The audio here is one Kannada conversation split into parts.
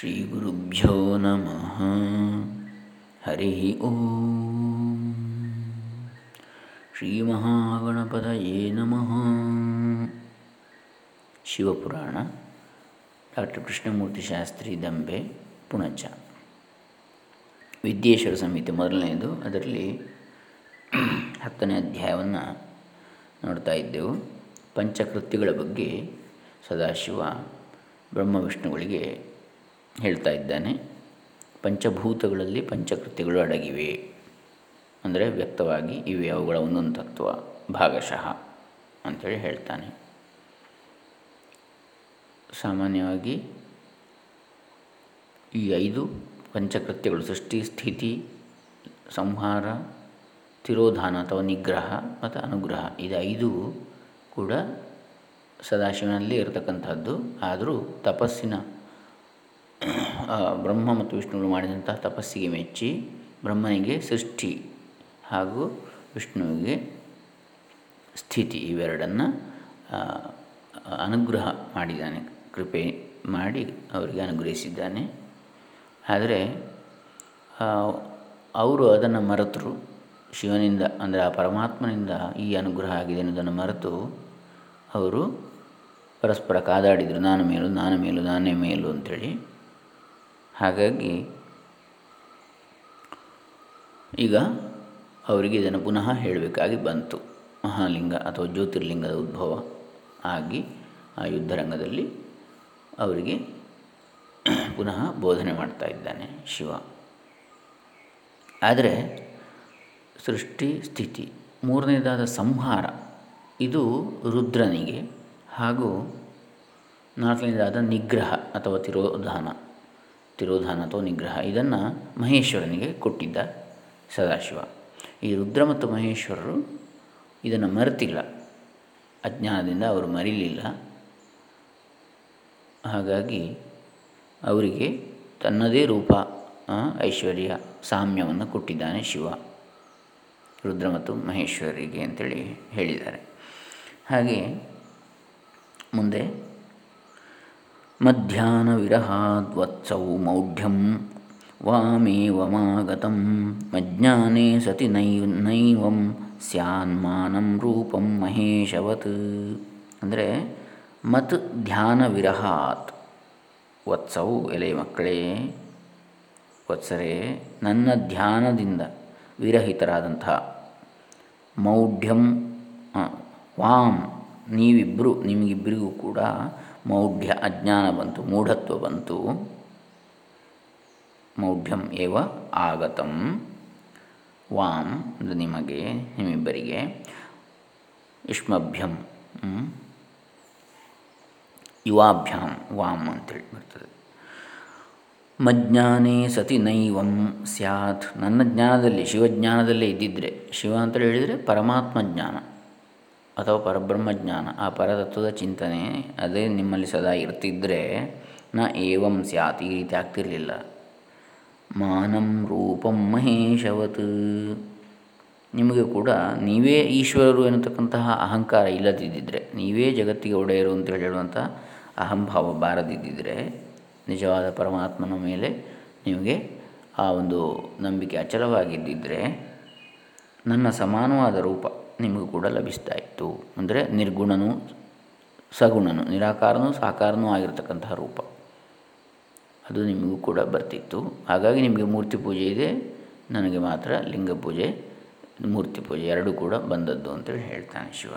ಶ್ರೀಗುರುಭ್ಯೋ ನಮಃ ಹರಿ ಓಂ ಶ್ರೀಮಹಾಗಣಪತಯೇ ನಮಃ ಶಿವಪುರಾಣ ಡಾಕ್ಟರ್ ಕೃಷ್ಣಮೂರ್ತಿ ಶಾಸ್ತ್ರಿ ದಂಬೆ ಪುಣಚ। ವಿದ್ಯೇಶ್ವರ ಸಂಹಿತೆ ಮೊದಲನೆಯದು ಅದರಲ್ಲಿ ಹತ್ತನೇ ಅಧ್ಯಾಯವನ್ನು ನೋಡ್ತಾ ಇದ್ದೆವು. ಪಂಚಕೃತ್ಯಗಳ ಬಗ್ಗೆ ಸದಾಶಿವ ಬ್ರಹ್ಮ ವಿಷ್ಣುಗಳಿಗೆ ಹೇಳ್ತಾ ಇದ್ದಾನೆ. ಪಂಚಭೂತಗಳಲ್ಲಿ ಪಂಚಕೃತ್ಯಗಳು ಅಡಗಿವೆ. ಅಂದರೆ ವ್ಯಕ್ತವಾಗಿ ಇವೆ ಅವುಗಳ ಒಂದೊಂದು ತತ್ವ, ಭಾಗಶಃ ಅಂಥೇಳಿ ಹೇಳ್ತಾನೆ. ಸಾಮಾನ್ಯವಾಗಿ ಈ ಐದು ಪಂಚಕೃತ್ಯಗಳು, ಸೃಷ್ಟಿ, ಸ್ಥಿತಿ, ಸಂಹಾರ, ತಿರೋಧಾನ ಅಥವಾ ನಿಗ್ರಹ ಮತ್ತು ಅನುಗ್ರಹ ಇದು ಐದು ಕೂಡ ಸದಾಶಿವನಲ್ಲಿ ಇರತಕ್ಕಂಥದ್ದು. ಆದರೂ ತಪಸ್ಸಿನ ಬ್ರಹ್ಮ ಮತ್ತು ವಿಷ್ಣುಗಳು ಮಾಡಿದಂತಹ ತಪಸ್ಸಿಗೆ ಮೆಚ್ಚಿ ಬ್ರಹ್ಮನಿಗೆ ಸೃಷ್ಟಿ ಹಾಗೂ ವಿಷ್ಣುವಿಗೆ ಸ್ಥಿತಿ ಇವೆರಡನ್ನು ಅನುಗ್ರಹ ಮಾಡಿದ್ದಾನೆ, ಕೃಪೆ ಮಾಡಿ ಅವರಿಗೆ ಅನುಗ್ರಹಿಸಿದ್ದಾನೆ. ಆದರೆ ಅವರು ಅದನ್ನು ಮರೆತರು. ಶಿವನಿಂದ, ಅಂದರೆ ಆ ಪರಮಾತ್ಮನಿಂದ ಈ ಅನುಗ್ರಹ ಆಗಿದೆ ಅನ್ನೋದನ್ನು ಮರೆತು ಅವರು ಪರಸ್ಪರ ಕಾದಾಡಿದರು, ನಾನು ಮೇಲು ನಾನು ಮೇಲು, ನಾನೇ ಮೇಲು ಅಂಥೇಳಿ ಹಾಗಾಗಿ ಈಗ ಅವರಿಗೆ ಇದನ್ನು ಪುನಃ ಹೇಳಬೇಕಾಗಿ ಬಂತು. ಮಹಾಲಿಂಗ ಅಥವಾ ಜ್ಯೋತಿರ್ಲಿಂಗದ ಉದ್ಭವ ಆಗಿ ಆ ಯುದ್ಧರಂಗದಲ್ಲಿ ಅವರಿಗೆ ಪುನಃ ಬೋಧನೆ ಮಾಡ್ತಾ ಇದ್ದಾನೆ ಶಿವ. ಆದರೆ ಸೃಷ್ಟಿ ಸ್ಥಿತಿ, ಮೂರನೇದಾದ ಸಂಹಾರ, ಇದು ರುದ್ರನಿಗೆ ಹಾಗೂ ನಾಲ್ಕನೇದಾದ ನಿಗ್ರಹ ಅಥವಾ ತಿರೋಧಾನ. ತಿರೋಧಾನ ಅಥವಾ ನಿಗ್ರಹ, ಇದನ್ನು ಮಹೇಶ್ವರನಿಗೆ ಕೊಟ್ಟಿದ್ದ ಸದಾಶಿವ. ಈ ರುದ್ರ ಮತ್ತು ಮಹೇಶ್ವರರು ಇದನ್ನು ಮರೆತಿಲ್ಲ. ಅಜ್ಞಾನದಿಂದ ಅವರು ಮರಿಲಿಲ್ಲ. ಹಾಗಾಗಿ ಅವರಿಗೆ ತನ್ನದೇ ರೂಪ ಐಶ್ವರ್ಯ, ಸಾಮ್ಯವನ್ನು ಕೊಟ್ಟಿದ್ದಾನೆ ಶಿವ. ರುದ್ರ ಮತ್ತು ಮಹೇಶ್ವರಿಗೆ ಅಂತೇಳಿ ಹೇಳಿದ್ದಾರೆ. ಹಾಗೆ ಮುಂದೆ ಮಧ್ಯಾಹ್ನ ವಿರಹಾದ್ವತ್ಸೌ ಮೌಢ್ಯಂ ವಾಮೇವಮಾಗತಂ ಮಜ್ಞಾನೇ ಸತಿ ನೈವಂ ಸ್ಯಾನ್ಮಾನಂ ರೂಪಂ ಮಹೇಶವತ್ ಅಂದರೆ ಮತ್ ಧ್ಯಾನ ವಿರಹಾತ್ ವತ್ಸವು ಎಲೆ ಮಕ್ಕಳೇ ವತ್ಸರೇ ನನ್ನ ಧ್ಯಾನದಿಂದ ವಿರಹಿತರಾದಂತಹ ಮೌಢ್ಯಂ ವಾಮ್ ನೀವಿಬ್ಬರು ನಿಮಗಿಬ್ಬರಿಗೂ ಕೂಡ ಮೌಢ್ಯ ಅಜ್ಞಾನ ಬಂತು, ಮೂಢತ್ವ ಬಂತು. ಮೌಢ್ಯಂ ಏವ ಆಗತಂ. ವಾಂ ಅಂದರೆ ನಿಮಗೆ, ನಿಮ್ಮಿಬ್ಬರಿಗೆ. ಯುಷ್ಮಭ್ಯಂ ಯುವಾಭ್ಯಾಂ, ವಾಂ ಅಂತೇಳಿ ಬರ್ತದೆ. ಮಜ್ಞಾನೇ ಸತಿ ನೈವಂ ಸ್ಯಾತ್. ನನ್ನ ಜ್ಞಾನದಲ್ಲಿ, ಶಿವಜ್ಞಾನದಲ್ಲೇ ಇದ್ದಿದ್ದರೆ ಶಿವ ಅಂತ ಹೇಳಿದರೆ ಪರಮಾತ್ಮ ಜ್ಞಾನ. ಅಥವಾ ಪರಬ್ರಹ್ಮಜ್ಞಾನ, ಆ ಪರತತ್ವದ ಚಿಂತನೆ ಅದೇ ನಿಮ್ಮಲ್ಲಿ ಸದಾ ಇರ್ತಿದ್ದರೆ ನ ಏವಂ ಸ್ಯಾತ್ ಈ ರೀತಿ ಆಗ್ತಿರಲಿಲ್ಲ. ಮಾನಂ ರೂಪಂ ಮಹೇಶವತ್. ನಿಮಗೆ ಕೂಡ ನೀವೇ ಈಶ್ವರರು ಎನ್ನತಕ್ಕಂತಹ ಅಹಂಕಾರ ಇಲ್ಲದಿದ್ದರೆ ನೀವೇ ಜಗತ್ತಿಗೆ ಒಡೆಯರು ಅಂತ ಹೇಳುವಂಥ ಅಹಂಭಾವ ಬಾರದಿದ್ದರೆ ನಿಜವಾದ ಪರಮಾತ್ಮನ ಮೇಲೆ ನಿಮಗೆ ಆ ಒಂದು ನಂಬಿಕೆ ಅಚಲವಾಗಿದ್ದಿದ್ದರೆ ನನ್ನ ಸಮಾನವಾದ ರೂಪ ನಿಮಗೂ ಕೂಡ ಲಭಿಸ್ತಾ ಇತ್ತು. ಅಂದರೆ ನಿರ್ಗುಣನೂ ಸಗುಣನು, ನಿರಾಕಾರನೂ ಸಾಕಾರನೂ ಆಗಿರತಕ್ಕಂತಹ ರೂಪ. ಅದು ನಿಮಗೂ ಕೂಡ ಬರ್ತಿತ್ತು. ಹಾಗಾಗಿ ನಿಮಗೆ ಮೂರ್ತಿ ಪೂಜೆ ಇದೆ. ನನಗೆ ಮಾತ್ರ ಲಿಂಗ ಪೂಜೆ, ಮೂರ್ತಿ ಪೂಜೆ ಎರಡೂ ಕೂಡ ಬಂದದ್ದು ಅಂತೇಳಿ ಹೇಳ್ತಾನೆ ಶಿವ.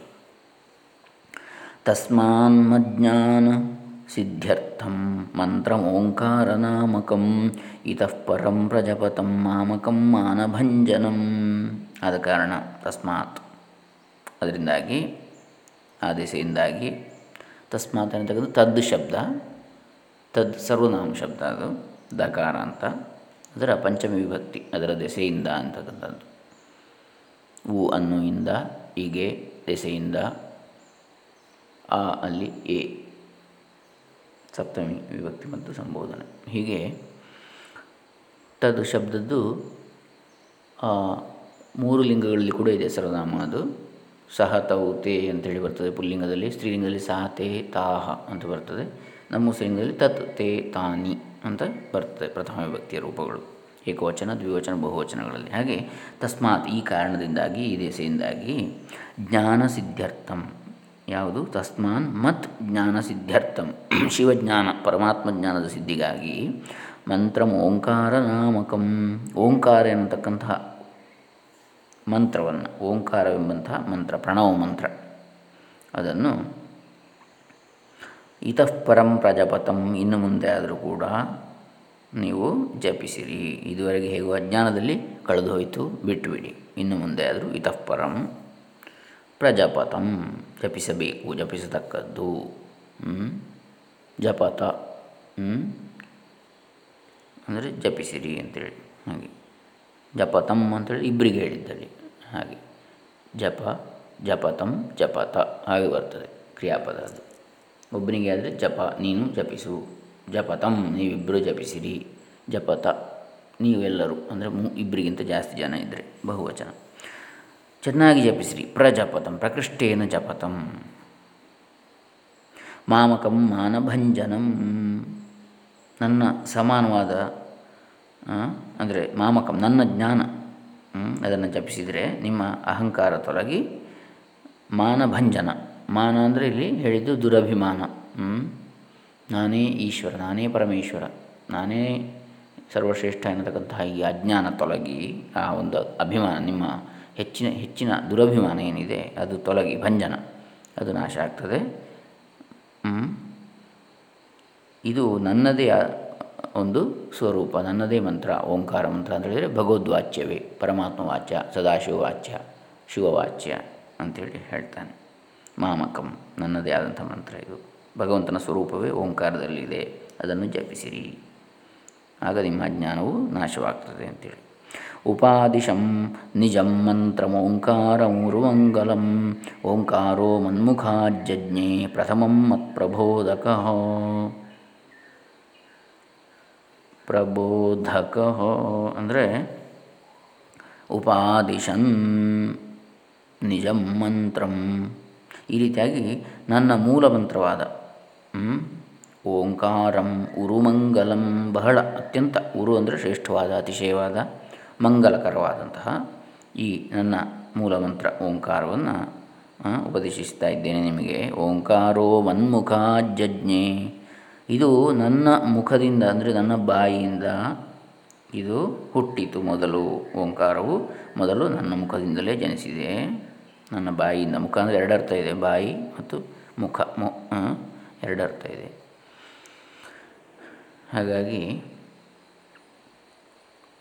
ತಸ್ಮಾನ್ ಮಜ್ಞಾನ ಸಿದ್ಧ್ಯರ್ಥಂ ಮಂತ್ರ ಓಂಕಾರನಾಮಕಂ ಇತಃ ಪರಂ ಪ್ರಜಪತಂ ಮಾಮಕಂ ಮಾನಭಂಜನಂ. ಆದ ಕಾರಣ ತಸ್ಮಾತ್ ಅದರಿಂದಾಗಿ ಆ ದಿಸೆಯಿಂದಾಗಿ ತಸ್ಮಾತ್ ಅಂತಕ್ಕಂಥ ತದ್ ಶಬ್ದ, ತದ್ ಸರ್ವನಾಮ ಶಬ್ದ ಅದು, ದಕಾರ ಅಂತ, ಅದರ ಪಂಚಮಿ ವಿಭಕ್ತಿ, ಅದರ ದೆಸೆಯಿಂದ ಅಂತಕ್ಕಂಥದ್ದು ಉ ಅನ್ನು ಹೀಗೆ ದೆಸೆಯಿಂದ, ಆ ಅಲ್ಲಿ ಎ, ಸಪ್ತಮಿ ವಿಭಕ್ತಿ ಮತ್ತು ಸಂಬೋಧನೆ. ಹೀಗೆ ತದ್ ಶಬ್ದದ್ದು ಮೂರು ಲಿಂಗಗಳಲ್ಲಿ ಕೂಡ ಇದೆ ಸರ್ವನಾಮ ಅದು. ಸಹ ತೌ ತೇ ಅಂತೇಳಿ ಬರ್ತದೆ ಪುಲ್ಲಿಂಗದಲ್ಲಿ. ಸ್ತ್ರೀಲಿಂಗದಲ್ಲಿ ಸಹ ತೇ ತಾಹ ಅಂತ ಬರ್ತದೆ. ನಮ್ಮ ಸ್ತ್ರೀಲಿಂಗದಲ್ಲಿ ತತ್ ತೇ ತಾನಿ ಅಂತ ಬರ್ತದೆ ಪ್ರಥಮ ವಿಭಕ್ತಿಯ ರೂಪಗಳು. ಏಕವಚನ, ದ್ವಿವಚನ, ಬಹುವಚನಗಳಲ್ಲಿ. ಹಾಗೆ ತಸ್ಮಾತ್ ಈ ಕಾರಣದಿಂದಾಗಿ, ಈ ದೇಸೆಯಿಂದಾಗಿ ಜ್ಞಾನ ಸಿದ್ಧಾರ್ಥಂ. ಯಾವುದು? ತಸ್ಮಾನ್ ಮತ್ ಜ್ಞಾನ ಸಿದ್ಧಾರ್ಥಂ. ಶಿವಜ್ಞಾನ ಪರಮಾತ್ಮ ಜ್ಞಾನದ ಸಿದ್ಧಿಗಾಗಿ ಮಂತ್ರಂ ಓಂಕಾರ ನಾಮಕಂ. ಓಂಕಾರ ಎನ್ನತಕ್ಕಂತಹ ಮಂತ್ರವನ್ನು, ಓಂಕಾರವೆಂಬಂತಹ ಮಂತ್ರ, ಪ್ರಣವ ಮಂತ್ರ. ಅದನ್ನು ಇತಃಪರಂ ಪ್ರಜಪತಂ ಪ್ರಜಾಪತಂ, ಇನ್ನು ಮುಂದೆ ಆದರೂ ಕೂಡ ನೀವು ಜಪಿಸಿರಿ. ಇದುವರೆಗೆ ಹೇಗೋ ಅಜ್ಞಾನದಲ್ಲಿ ಕಳೆದು ಹೋಯಿತು, ಬಿಟ್ಟುಬಿಡಿ. ಇನ್ನು ಮುಂದೆ ಆದರೂ ಇತಃ ಪ್ರಜಪತಂ ಪ್ರಜಾಪತಂ, ಜಪಿಸಬೇಕು, ಜಪಿಸತಕ್ಕದ್ದು. ಜಪತ. ಅಂದರೆ ಜಪಿಸಿರಿ ಅಂತೇಳಿ. ಹಾಗೆ. ಜಪತಂ ಅಂತೇಳಿ ಇಬ್ಬರಿಗೆ ಹೇಳಿದ್ದಲ್ಲಿ. ಹಾಗೆ. ಜಪ ಜಪತಂ ಜಪತ ಹಾಗೆ ಬರ್ತದೆ ಕ್ರಿಯಾಪದ ಅದು. ಒಬ್ಬನಿಗೆ ಆದರೆ ಜಪ, ನೀನು ಜಪಿಸು. ಜಪತಂ ನೀವಿಬ್ಬರು ಜಪಿಸಿರಿ. ಜಪತ ನೀವೆಲ್ಲರೂ, ಅಂದರೆ ಮೂ ಇಬ್ಬರಿಗಿಂತ ಜಾಸ್ತಿ ಜನ ಇದ್ದರೆ ಬಹುವಚನ. ಚೆನ್ನಾಗಿ ಜಪಿಸಿರಿ. ಪ್ರಜಪತಂ ಪ್ರಕೃಷ್ಟೇನ ಜಪತಂ ಮಾಮಕಂ, ಮಾನಭಂಜನಂ. ನನ್ನ ಸಮಾನವಾದ ಅಂದರೆ ಮಾಮಕಂ, ನನ್ನ ಜ್ಞಾನ ಅದನ್ನು ಜಪಿಸಿದರೆ ನಿಮ್ಮ ಅಹಂಕಾರ ತೊಲಗಿ ಮಾನಭಂಜನ ಮಾನ ಅಂದರೆ ಇಲ್ಲಿ ಹೇಳಿದ್ದು ದುರಭಿಮಾನ ನಾನೇ ಈಶ್ವರ, ನಾನೇ ಪರಮೇಶ್ವರ, ನಾನೇ ಸರ್ವಶ್ರೇಷ್ಠ ಎನ್ನತಕ್ಕಂತಹ ಈ ಅಜ್ಞಾನ ತೊಲಗಿ ಆ ಒಂದು ಅಭಿಮಾನ, ನಿಮ್ಮ ಹೆಚ್ಚಿನ ಹೆಚ್ಚಿನ ದುರಭಿಮಾನ ಏನಿದೆ ಅದು ತೊಲಗಿ ಭಂಜನ, ಅದು ನಾಶ ಆಗ್ತದೆ. ಇದು ನನ್ನದೇ ಒಂದು ಸ್ವರೂಪ. ನನ್ನದೇ ಮಂತ್ರ, ಓಂಕಾರ ಮಂತ್ರ ಅಂತ ಹೇಳಿದರೆ ಭಗವದ್ವಾಚ್ಯವೇ ಪರಮಾತ್ಮ ವಾಚ್ಯ ಸದಾಶಿವ ವಾಚ್ಯ ಶಿವವಾಚ್ಯ ಅಂಥೇಳಿ ಹೇಳ್ತಾನೆ. ಮಾಮಕಂ, ನನ್ನದೇ ಆದಂಥ ಮಂತ್ರ ಇದು. ಭಗವಂತನ ಸ್ವರೂಪವೇ ಓಂಕಾರದಲ್ಲಿದೆ, ಅದನ್ನು ಜಪಿಸಿರಿ. ಆಗ ನಿಮ್ಮ ಜ್ಞಾನವು ನಾಶವಾಗ್ತದೆ ಅಂತೇಳಿ. ಉಪಾದಿಶಂ ನಿಜಂ ಮಂತ್ರಮೋಂಕಾರಮುರುಮಂಗಲಂ ಓಂಕಾರೋ ಮನ್ಮುಖಾಜ್ಞೆ ಪ್ರಥಮಂ ಮತ್ಪ್ರಬೋಧಕ. ಪ್ರಬೋಧಕ ಅಂದರೆ ಉಪಾದಿಶನ್ ನಿಜಂ ಮಂತ್ರಂ. ಈ ರೀತಿಯಾಗಿ ನನ್ನ ಮೂಲ ಮಂತ್ರವಾದ ಓಂಕಾರಂ ಉರುಮಂಗಲಂ ಬಹಳ ಅತ್ಯಂತ ಉರು ಅಂದರೆ ಶ್ರೇಷ್ಠವಾದ, ಅತಿಶಯವಾದ, ಮಂಗಲಕರವಾದಂತಹ ಈ ನನ್ನ ಮೂಲ ಮಂತ್ರ ಓಂಕಾರವನ್ನು ಉಪದೇಶಿಸ್ತಾ ಇದ್ದೇನೆ ನಿಮಗೆ. ಓಂಕಾರೋ ಮನ್ಮುಖಾಜ್ಞೆ ಇದು ನನ್ನ ಮುಖದಿಂದ, ಅಂದರೆ ನನ್ನ ಬಾಯಿಯಿಂದ ಇದು ಹುಟ್ಟಿತು ಮೊದಲು. ಓಂಕಾರವು ಮೊದಲು ನನ್ನ ಮುಖದಿಂದಲೇ ಜನಿಸಿದೆ. ನನ್ನ ಬಾಯಿಯಿಂದ ಮುಖ ಅಂದರೆ ಎರಡು ಅರ್ಥ ಇದೆ, ಬಾಯಿ ಮತ್ತು ಮುಖ, ಮು ಎರಡು ಅರ್ಥ ಇದೆ. ಹಾಗಾಗಿ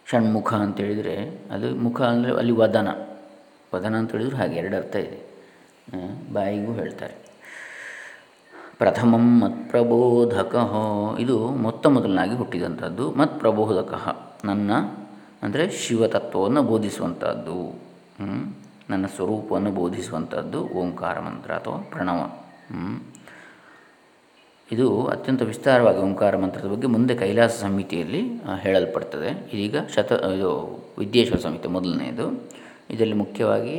ಷಣ್ಮುಖ ಅಂತೇಳಿದರೆ ಅದು ಮುಖ ಅಂದರೆ ಅಲ್ಲಿ ವದನ. ವದನ ಅಂತ ಹೇಳಿದ್ರು ಹಾಗೆ, ಎರಡು ಅರ್ಥ ಇದೆ. ಬಾಯಿಗೂ ಹೇಳ್ತಾರೆ. ಪ್ರಥಮಂ ಮತ್ಪ್ರಬೋಧಕ. ಇದು ಮೊತ್ತ ಮೊದಲನಾಗಿ ಹುಟ್ಟಿದಂಥದ್ದು. ಮತ್ಪ್ರಬೋಧಕ. ನನ್ನ ಅಂದರೆ ಶಿವತತ್ವವನ್ನು ಬೋಧಿಸುವಂಥದ್ದು. ನನ್ನ ಸ್ವರೂಪವನ್ನು ಬೋಧಿಸುವಂಥದ್ದು. ಓಂಕಾರ ಮಂತ್ರ ಅಥವಾ ಪ್ರಣವ. ಇದು ಅತ್ಯಂತ ವಿಸ್ತಾರವಾಗಿ ಓಂಕಾರ ಮಂತ್ರದ ಬಗ್ಗೆ ಮುಂದೆ ಕೈಲಾಸ ಸಮಿತಿಯಲ್ಲಿ ಹೇಳಲ್ಪಡ್ತದೆ. ಇದೀಗ ಶತ, ಇದು ವಿದ್ಯೇಶ್ವರ ಸಮಿತಿ ಮೊದಲನೆಯದು. ಇದರಲ್ಲಿ ಮುಖ್ಯವಾಗಿ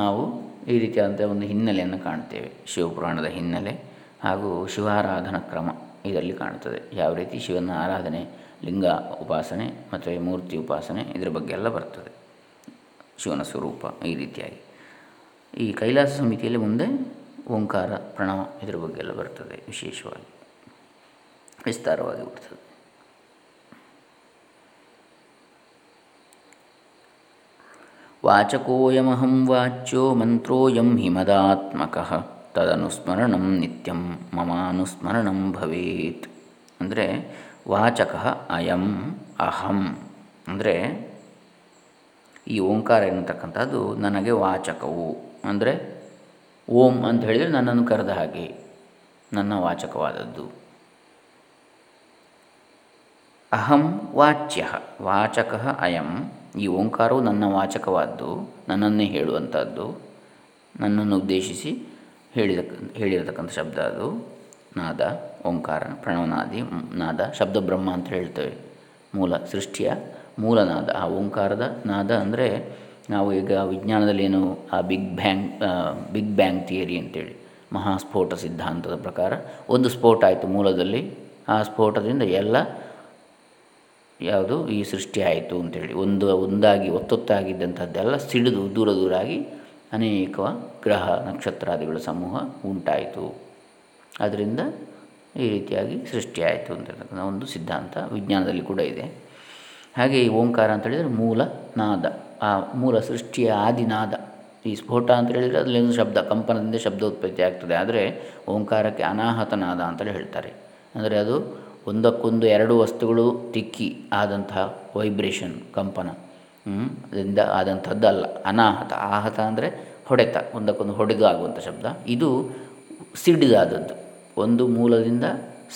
ನಾವು ಈ ರೀತಿಯಾದಂಥ ಒಂದು ಹಿನ್ನೆಲೆಯನ್ನು ಕಾಣ್ತೇವೆ ಶಿವಪುರಾಣದ ಹಿನ್ನೆಲೆ ಹಾಗೂ ಶಿವಾರಾಧನಾ ಕ್ರಮ ಇದರಲ್ಲಿ ಕಾಣುತ್ತದೆ. ಯಾವ ರೀತಿ ಶಿವನ ಆರಾಧನೆ, ಲಿಂಗ ಉಪಾಸನೆ ಮತ್ತು ಮೂರ್ತಿ ಉಪಾಸನೆ ಇದರ ಬಗ್ಗೆ ಎಲ್ಲ ಬರ್ತದೆ. ಶಿವನ ಸ್ವರೂಪ ಈ ರೀತಿಯಾಗಿ. ಈ ಕೈಲಾಸ ಸಮಿತಿಯಲ್ಲಿ ಮುಂದೆ ಓಂಕಾರ, ಪ್ರಣವ ಇದರ ಬಗ್ಗೆ ಎಲ್ಲ ಬರ್ತದೆ ವಿಶೇಷವಾಗಿ. ವಿಸ್ತಾರವಾಗಿ ಬರ್ತದೆ ವಾಚಕೋಯಮಹಂ ವಾಚ್ಯೋ ಮಂತ್ರೋಯಂ ಹಿಮದಾತ್ಮಕ. ತದನುಸ್ಮರಣಂ ನಿತ್ಯಂ ಮಮಾನುಸ್ಮರಣಂ ಭವೇತ್. ಅಂದರೆ ವಾಚಕ ಅಯಂ ಅಹಂ. ಅಂದರೆ ಈ ಓಂಕಾರ ಎನ್ನತಕ್ಕಂಥದ್ದು ನನಗೆ ವಾಚಕವು. ಅಂದರೆ ಓಂ ಅಂತ ಹೇಳಿದರೆ ನನ್ನನ್ನು ಕರೆದ ಹಾಗೆ ನನ್ನ ವಾಚಕವಾದದ್ದು. ಅಹಂ ವಾಚ್ಯ ವಾಚಕ ಅಯಂ ಈ ಓಂಕಾರವು ನನ್ನ ವಾಚಕವಾದ್ದು, ನನ್ನನ್ನೇ ಹೇಳುವಂಥದ್ದು, ನನ್ನನ್ನು ಉದ್ದೇಶಿಸಿ ಹೇಳಿದ ಹೇಳಿರತಕ್ಕಂಥ ಶಬ್ದ ಅದು. ನಾದ, ಓಂಕಾರ, ಪ್ರಣವನಾದಿ ನಾದ ಶಬ್ದ ಬ್ರಹ್ಮ ಅಂತ ಹೇಳ್ತೇವೆ. ಮೂಲ ಸೃಷ್ಟಿಯ ಮೂಲನಾದ ಆ ಓಂಕಾರದ ನಾದ ಅಂದರೆ ನಾವು ಈಗ ವಿಜ್ಞಾನದಲ್ಲಿ ಏನು ಆ big bang big bang theory ಅಂತೇಳಿ, ಮಹಾಸ್ಫೋಟ ಸಿದ್ಧಾಂತದ ಪ್ರಕಾರ ಒಂದು ಸ್ಫೋಟ ಆಯಿತು ಮೂಲದಲ್ಲಿ. ಆ ಸ್ಫೋಟದಿಂದ ಎಲ್ಲ ಯಾವುದು ಈ ಸೃಷ್ಟಿ ಆಯಿತು ಅಂತೇಳಿ. ಒಂದು, ಒಂದಾಗಿ, ಒತ್ತೊತ್ತಾಗಿದ್ದಂಥದ್ದೆಲ್ಲ ಸಿಡಿದು ದೂರ ದೂರಾಗಿ ಅನೇಕ ಗ್ರಹ ನಕ್ಷತ್ರಾದಿಗಳ ಸಮೂಹ ಉಂಟಾಯಿತು. ಅದರಿಂದ ಈ ರೀತಿಯಾಗಿ ಸೃಷ್ಟಿಯಾಯಿತು ಅಂತಕ್ಕಂಥ ಒಂದು ಸಿದ್ಧಾಂತ ವಿಜ್ಞಾನದಲ್ಲಿ ಕೂಡ ಇದೆ. ಹಾಗೆ ಈ ಓಂಕಾರ ಅಂತ ಹೇಳಿದರೆ ಮೂಲ ನಾದ. ಆ ಮೂಲ ಸೃಷ್ಟಿಯ ಆದಿನಾದ ಈ ಸ್ಫೋಟ ಅಂತ ಹೇಳಿದರೆ ಅದರಲ್ಲಿ ಶಬ್ದ, ಕಂಪನದಿಂದ ಶಬ್ದ ಉತ್ಪತ್ತಿ ಆಗ್ತದೆ. ಆದರೆ ಓಂಕಾರಕ್ಕೆ ಅನಾಹತನಾದ ಅಂತಲೇ ಹೇಳ್ತಾರೆ. ಅಂದರೆ ಅದು ಒಂದಕ್ಕೊಂದು ಎರಡು ವಸ್ತುಗಳು ತಿಕ್ಕಿ ಆದಂತಹ ವೈಬ್ರೇಷನ್ ಕಂಪನ. ಅದರಿಂದ ಆದಂಥದ್ದಲ್ಲ ಅನಾಹತ. ಆಹತ ಅಂದರೆ ಹೊಡೆತ. ಒಂದಕ್ಕೊಂದು ಹೊಡೆದು ಆಗುವಂಥ ಶಬ್ದ. ಇದು ಸಿಡಿದಾದದ್ದು ಒಂದು ಮೂಲದಿಂದ